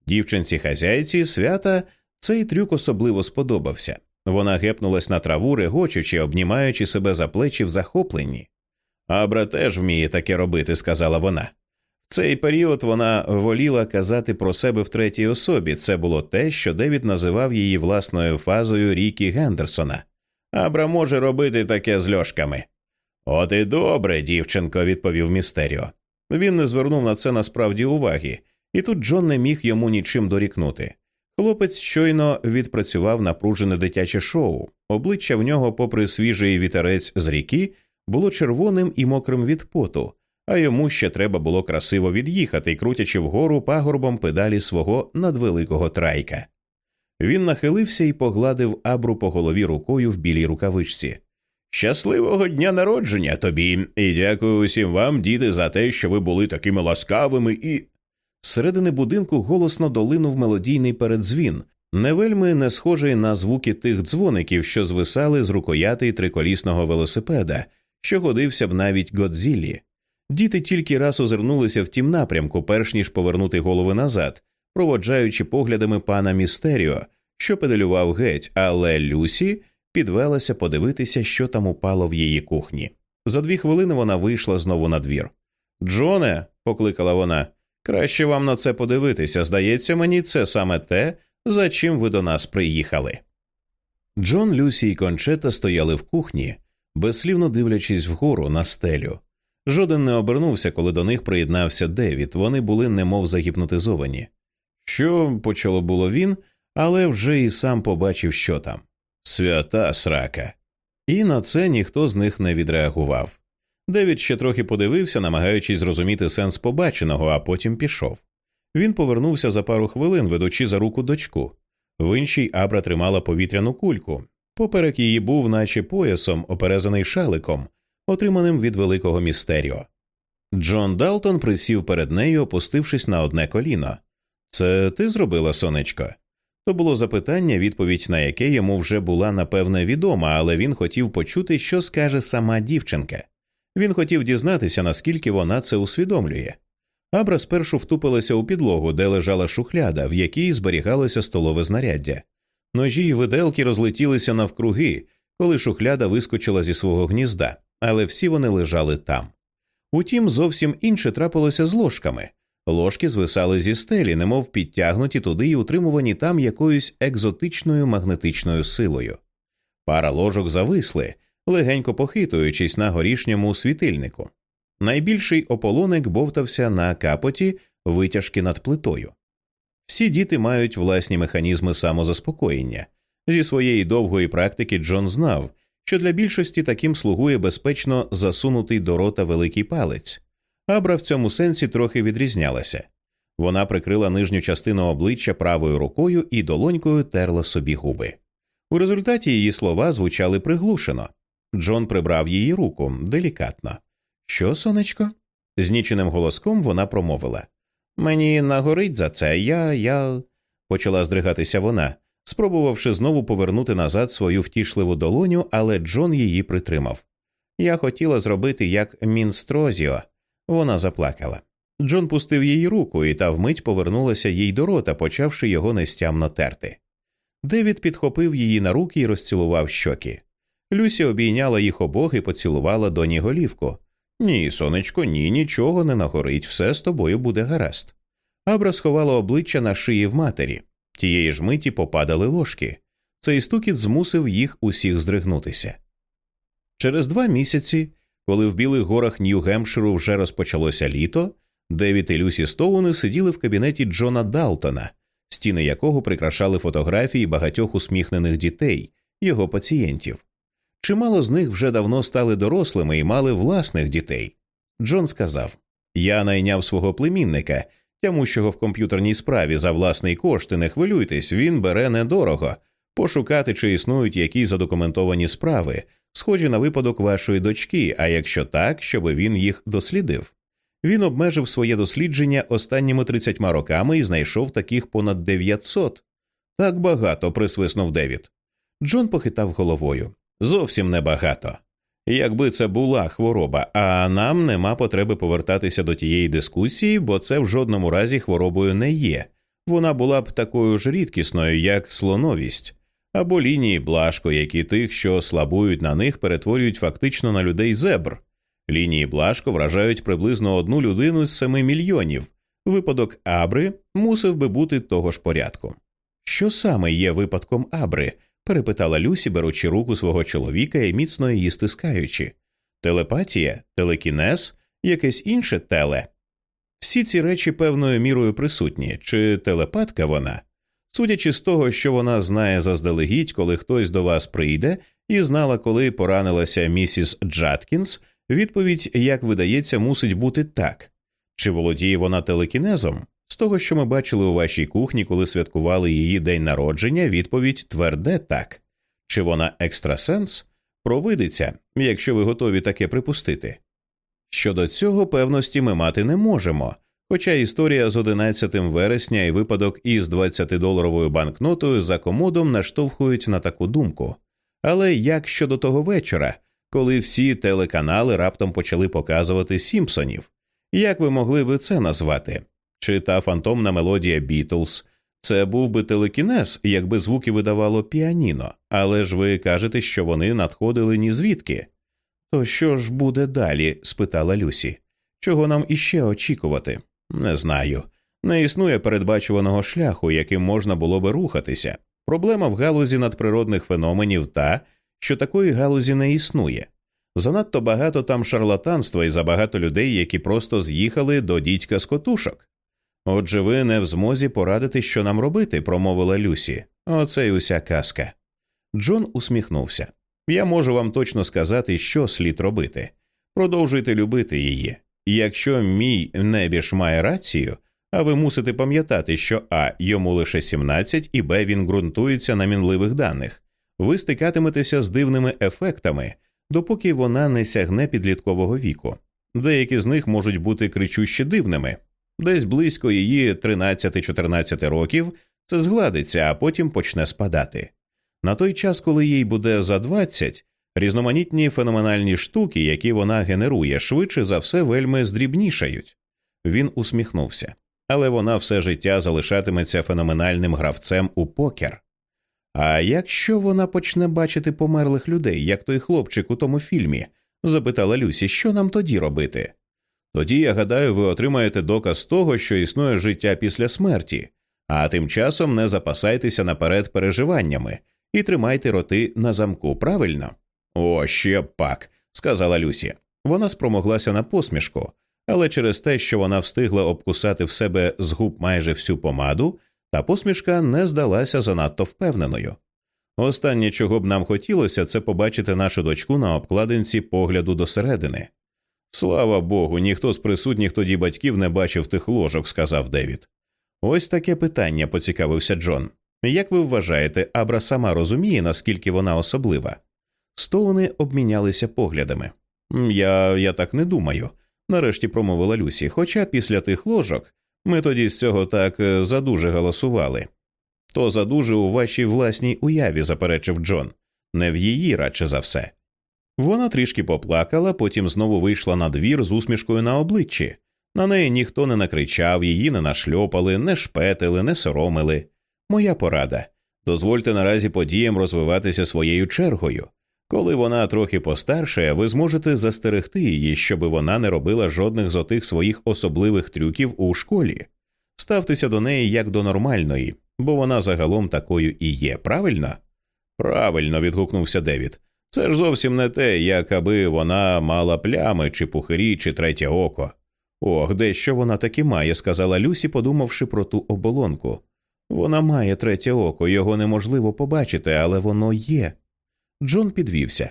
Дівчинці хазяйці свята цей трюк особливо сподобався. Вона гепнулась на траву, регочучи, обнімаючи себе за плечі в захопленні. Абра теж вміє таке робити, сказала вона. Цей період вона воліла казати про себе в третій особі. Це було те, що Девід називав її власною фазою Рікі Гендерсона. Абра може робити таке з льошками. От і добре, дівчинко, відповів містеріо. Він не звернув на це насправді уваги, і тут Джон не міг йому нічим дорікнути. Хлопець щойно відпрацював напружене дитяче шоу. Обличчя в нього, попри свіжий вітерець з ріки, було червоним і мокрим від поту, а йому ще треба було красиво від'їхати, крутячи вгору пагорбом педалі свого надвеликого трайка. Він нахилився і погладив абру по голові рукою в білій рукавичці. Щасливого дня народження тобі, і дякую усім вам, діти, за те, що ви були такими ласкавими і. Середини будинку голосно долинув мелодійний передзвін, не вельми не схожий на звуки тих дзвоників, що звисали з рукояти триколісного велосипеда, що годився б навіть Годзіллі. Діти тільки раз озирнулися в тім напрямку, перш ніж повернути голови назад, проводжаючи поглядами пана Містеріо, що педалював геть, але Люсі підвелася подивитися, що там упало в її кухні. За дві хвилини вона вийшла знову на двір. Джоне, покликала вона, краще вам на це подивитися. Здається мені, це саме те, за чим ви до нас приїхали. Джон, Люсі і Кончета стояли в кухні, безслівно дивлячись вгору на стелю. Жоден не обернувся, коли до них приєднався Девід. Вони були немов загіпнотизовані. Що почало було він, але вже і сам побачив, що там свята срака. І на це ніхто з них не відреагував. Девід ще трохи подивився, намагаючись зрозуміти сенс побаченого, а потім пішов. Він повернувся за пару хвилин, ведучи за руку дочку. В іншій Абра тримала повітряну кульку. Поперек її був, наче поясом, оперезаний шаликом, отриманим від великого містеріо. Джон Далтон присів перед нею, опустившись на одне коліно. Це ти зробила, сонечко? То було запитання, відповідь на яке йому вже була напевне відома, але він хотів почути, що скаже сама дівчинка. Він хотів дізнатися, наскільки вона це усвідомлює. Абра спершу втупилася у підлогу, де лежала шухляда, в якій зберігалося столове знаряддя. Ножі й виделки розлетілися навкруги, коли шухляда вискочила зі свого гнізда, але всі вони лежали там. Утім, зовсім інше трапилося з ложками. Ложки звисали зі стелі, немов підтягнуті туди і утримувані там якоюсь екзотичною магнетичною силою. Пара ложок зависли, легенько похитуючись на горішньому світильнику. Найбільший ополоник бовтався на капоті витяжки над плитою. Всі діти мають власні механізми самозаспокоєння. Зі своєї довгої практики Джон знав, що для більшості таким слугує безпечно засунутий до рота великий палець. Абра в цьому сенсі трохи відрізнялася. Вона прикрила нижню частину обличчя правою рукою і долонькою терла собі губи. У результаті її слова звучали приглушено. Джон прибрав її руку делікатно. Що, сонечко? Зніченим голоском вона промовила. Мені нагорить за це, я, я. почала здригатися вона, спробувавши знову повернути назад свою втішливу долоню, але Джон її притримав. Я хотіла зробити як мінстрозіо. Вона заплакала. Джон пустив її руку, і та вмить повернулася їй до рота, почавши його нестямно терти. Девід підхопив її на руки і розцілував щоки. Люсі обійняла їх обох і поцілувала доні голівку. Ні, сонечко, ні, нічого не нагорить, все з тобою буде гаразд. Абра сховала обличчя на шиї в матері. Тієї ж миті попадали ложки. Цей стукіт змусив їх усіх здригнутися. Через два місяці, коли в Білих горах Нью-Гемпширу вже розпочалося літо, Девід і Люсі Стоуни сиділи в кабінеті Джона Далтона, стіни якого прикрашали фотографії багатьох усміхнених дітей, його пацієнтів. Чимало з них вже давно стали дорослими і мали власних дітей. Джон сказав Я найняв свого племінника, тямущого в комп'ютерній справі за власний кошти, не хвилюйтесь, він бере недорого. пошукати, чи існують якісь задокументовані справи, схожі на випадок вашої дочки, а якщо так, щоб він їх дослідив. Він обмежив своє дослідження останніми 30 роками і знайшов таких понад 900. Так багато, присвиснув Девід. Джон похитав головою. Зовсім небагато. Якби це була хвороба, а нам нема потреби повертатися до тієї дискусії, бо це в жодному разі хворобою не є. Вона була б такою ж рідкісною, як слоновість, або лінії блашко, які тих, що слабують на них, перетворюють фактично на людей зебр. Лінії Блашко вражають приблизно одну людину з семи мільйонів. Випадок Абри мусив би бути того ж порядку. Що саме є випадком Абри? Перепитала Люсі, беручи руку свого чоловіка і міцно її стискаючи. Телепатія, телекінез, якесь інше теле. Всі ці речі певною мірою присутні, чи телепатка вона? Судячи з того, що вона знає заздалегідь, коли хтось до вас прийде, і знала, коли поранилася місіс Джаткінс, відповідь, як видається, мусить бути так. Чи володіє вона телекінезом? З того, що ми бачили у вашій кухні, коли святкували її день народження, відповідь тверде так. Чи вона екстрасенс? Провидиться, якщо ви готові таке припустити. Щодо цього певності ми мати не можемо, хоча історія з 11 вересня і випадок із 20-доларовою банкнотою за комодом наштовхують на таку думку. Але як щодо того вечора, коли всі телеканали раптом почали показувати Сімпсонів, як ви могли би це назвати? Чи та фантомна мелодія Бітлз? Це був би телекінез, якби звуки видавало піаніно, але ж ви кажете, що вони надходили ні звідки. То що ж буде далі? спитала Люсі. Чого нам іще очікувати? Не знаю. Не існує передбачуваного шляху, яким можна було би рухатися. Проблема в галузі надприродних феноменів та, що такої галузі не існує. Занадто багато там шарлатанства і забагато людей, які просто з'їхали до дідька з котушок. Отже, ви не в змозі порадити, що нам робити, промовила Люсі. Оце й уся казка. Джон усміхнувся. Я можу вам точно сказати, що слід робити. Продовжуйте любити її. Якщо мій небіж має рацію, а ви мусите пам'ятати, що А йому лише 17 і Б він ґрунтується на мінливих даних, ви стикатиметеся з дивними ефектами, допоки вона не сягне підліткового віку. Деякі з них можуть бути кричуще дивними, десь близько її 13-14 років це згладиться, а потім почне спадати. На той час, коли їй буде за 20, різноманітні феноменальні штуки, які вона генерує, швидше за все вельми здрібнішають. Він усміхнувся, але вона все життя залишатиметься феноменальним гравцем у покер. А якщо вона почне бачити померлих людей, як той хлопчик у тому фільмі? запитала Люсі, що нам тоді робити? Тоді, я гадаю, ви отримаєте доказ того, що існує життя після смерті, а тим часом не запасайтеся наперед переживаннями і тримайте роти на замку, правильно? О, ще пак, сказала Люсі. Вона спромоглася на посмішку, але через те, що вона встигла обкусати в себе з губ майже всю помаду, та посмішка не здалася занадто впевненою. Останнє, чого б нам хотілося, це побачити нашу дочку на обкладинці погляду досередини. Слава Богу, ніхто з присутніх тоді батьків не бачив тих ложок, сказав Девід. Ось таке питання, поцікавився Джон. Як ви вважаєте, Абра сама розуміє, наскільки вона особлива? Стоуни обмінялися поглядами. Я я так не думаю, нарешті промовила Люсі. Хоча після тих ложок ми тоді з цього так е, задуже голосували. То задуже у вашій власній уяві, заперечив Джон, не в її радше за все. Вона трішки поплакала, потім знову вийшла на двір з усмішкою на обличчі. На неї ніхто не накричав, її не нашльопали, не шпетили, не соромили. Моя порада дозвольте наразі подіям розвиватися своєю чергою. Коли вона трохи постарше, ви зможете застерегти її, щоб вона не робила жодних з отих своїх особливих трюків у школі. Ставтеся до неї як до нормальної, бо вона загалом такою і є, правильно? Правильно, відгукнувся Девід. Це ж зовсім не те, як аби вона мала плями, чи пухирі, чи третє око. Ох, дещо вона таки має, сказала Люсі, подумавши про ту оболонку. Вона має третє око, його неможливо побачити, але воно є. Джон підвівся.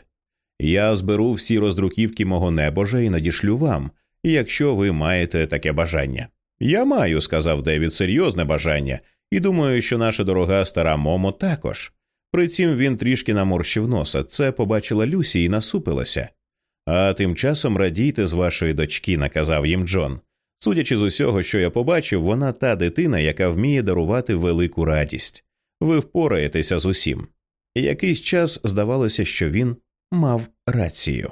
Я зберу всі роздруківки мого небожа і надішлю вам, якщо ви маєте таке бажання. Я маю, сказав Девід, серйозне бажання, і думаю, що наша дорога стара Момо також. Притім він трішки наморщив носа. Це побачила Люсі і насупилася. А тим часом радійте з вашої дочки, наказав їм Джон. Судячи з усього, що я побачив, вона та дитина, яка вміє дарувати велику радість. Ви впораєтеся з усім. Якийсь час здавалося, що він мав рацію.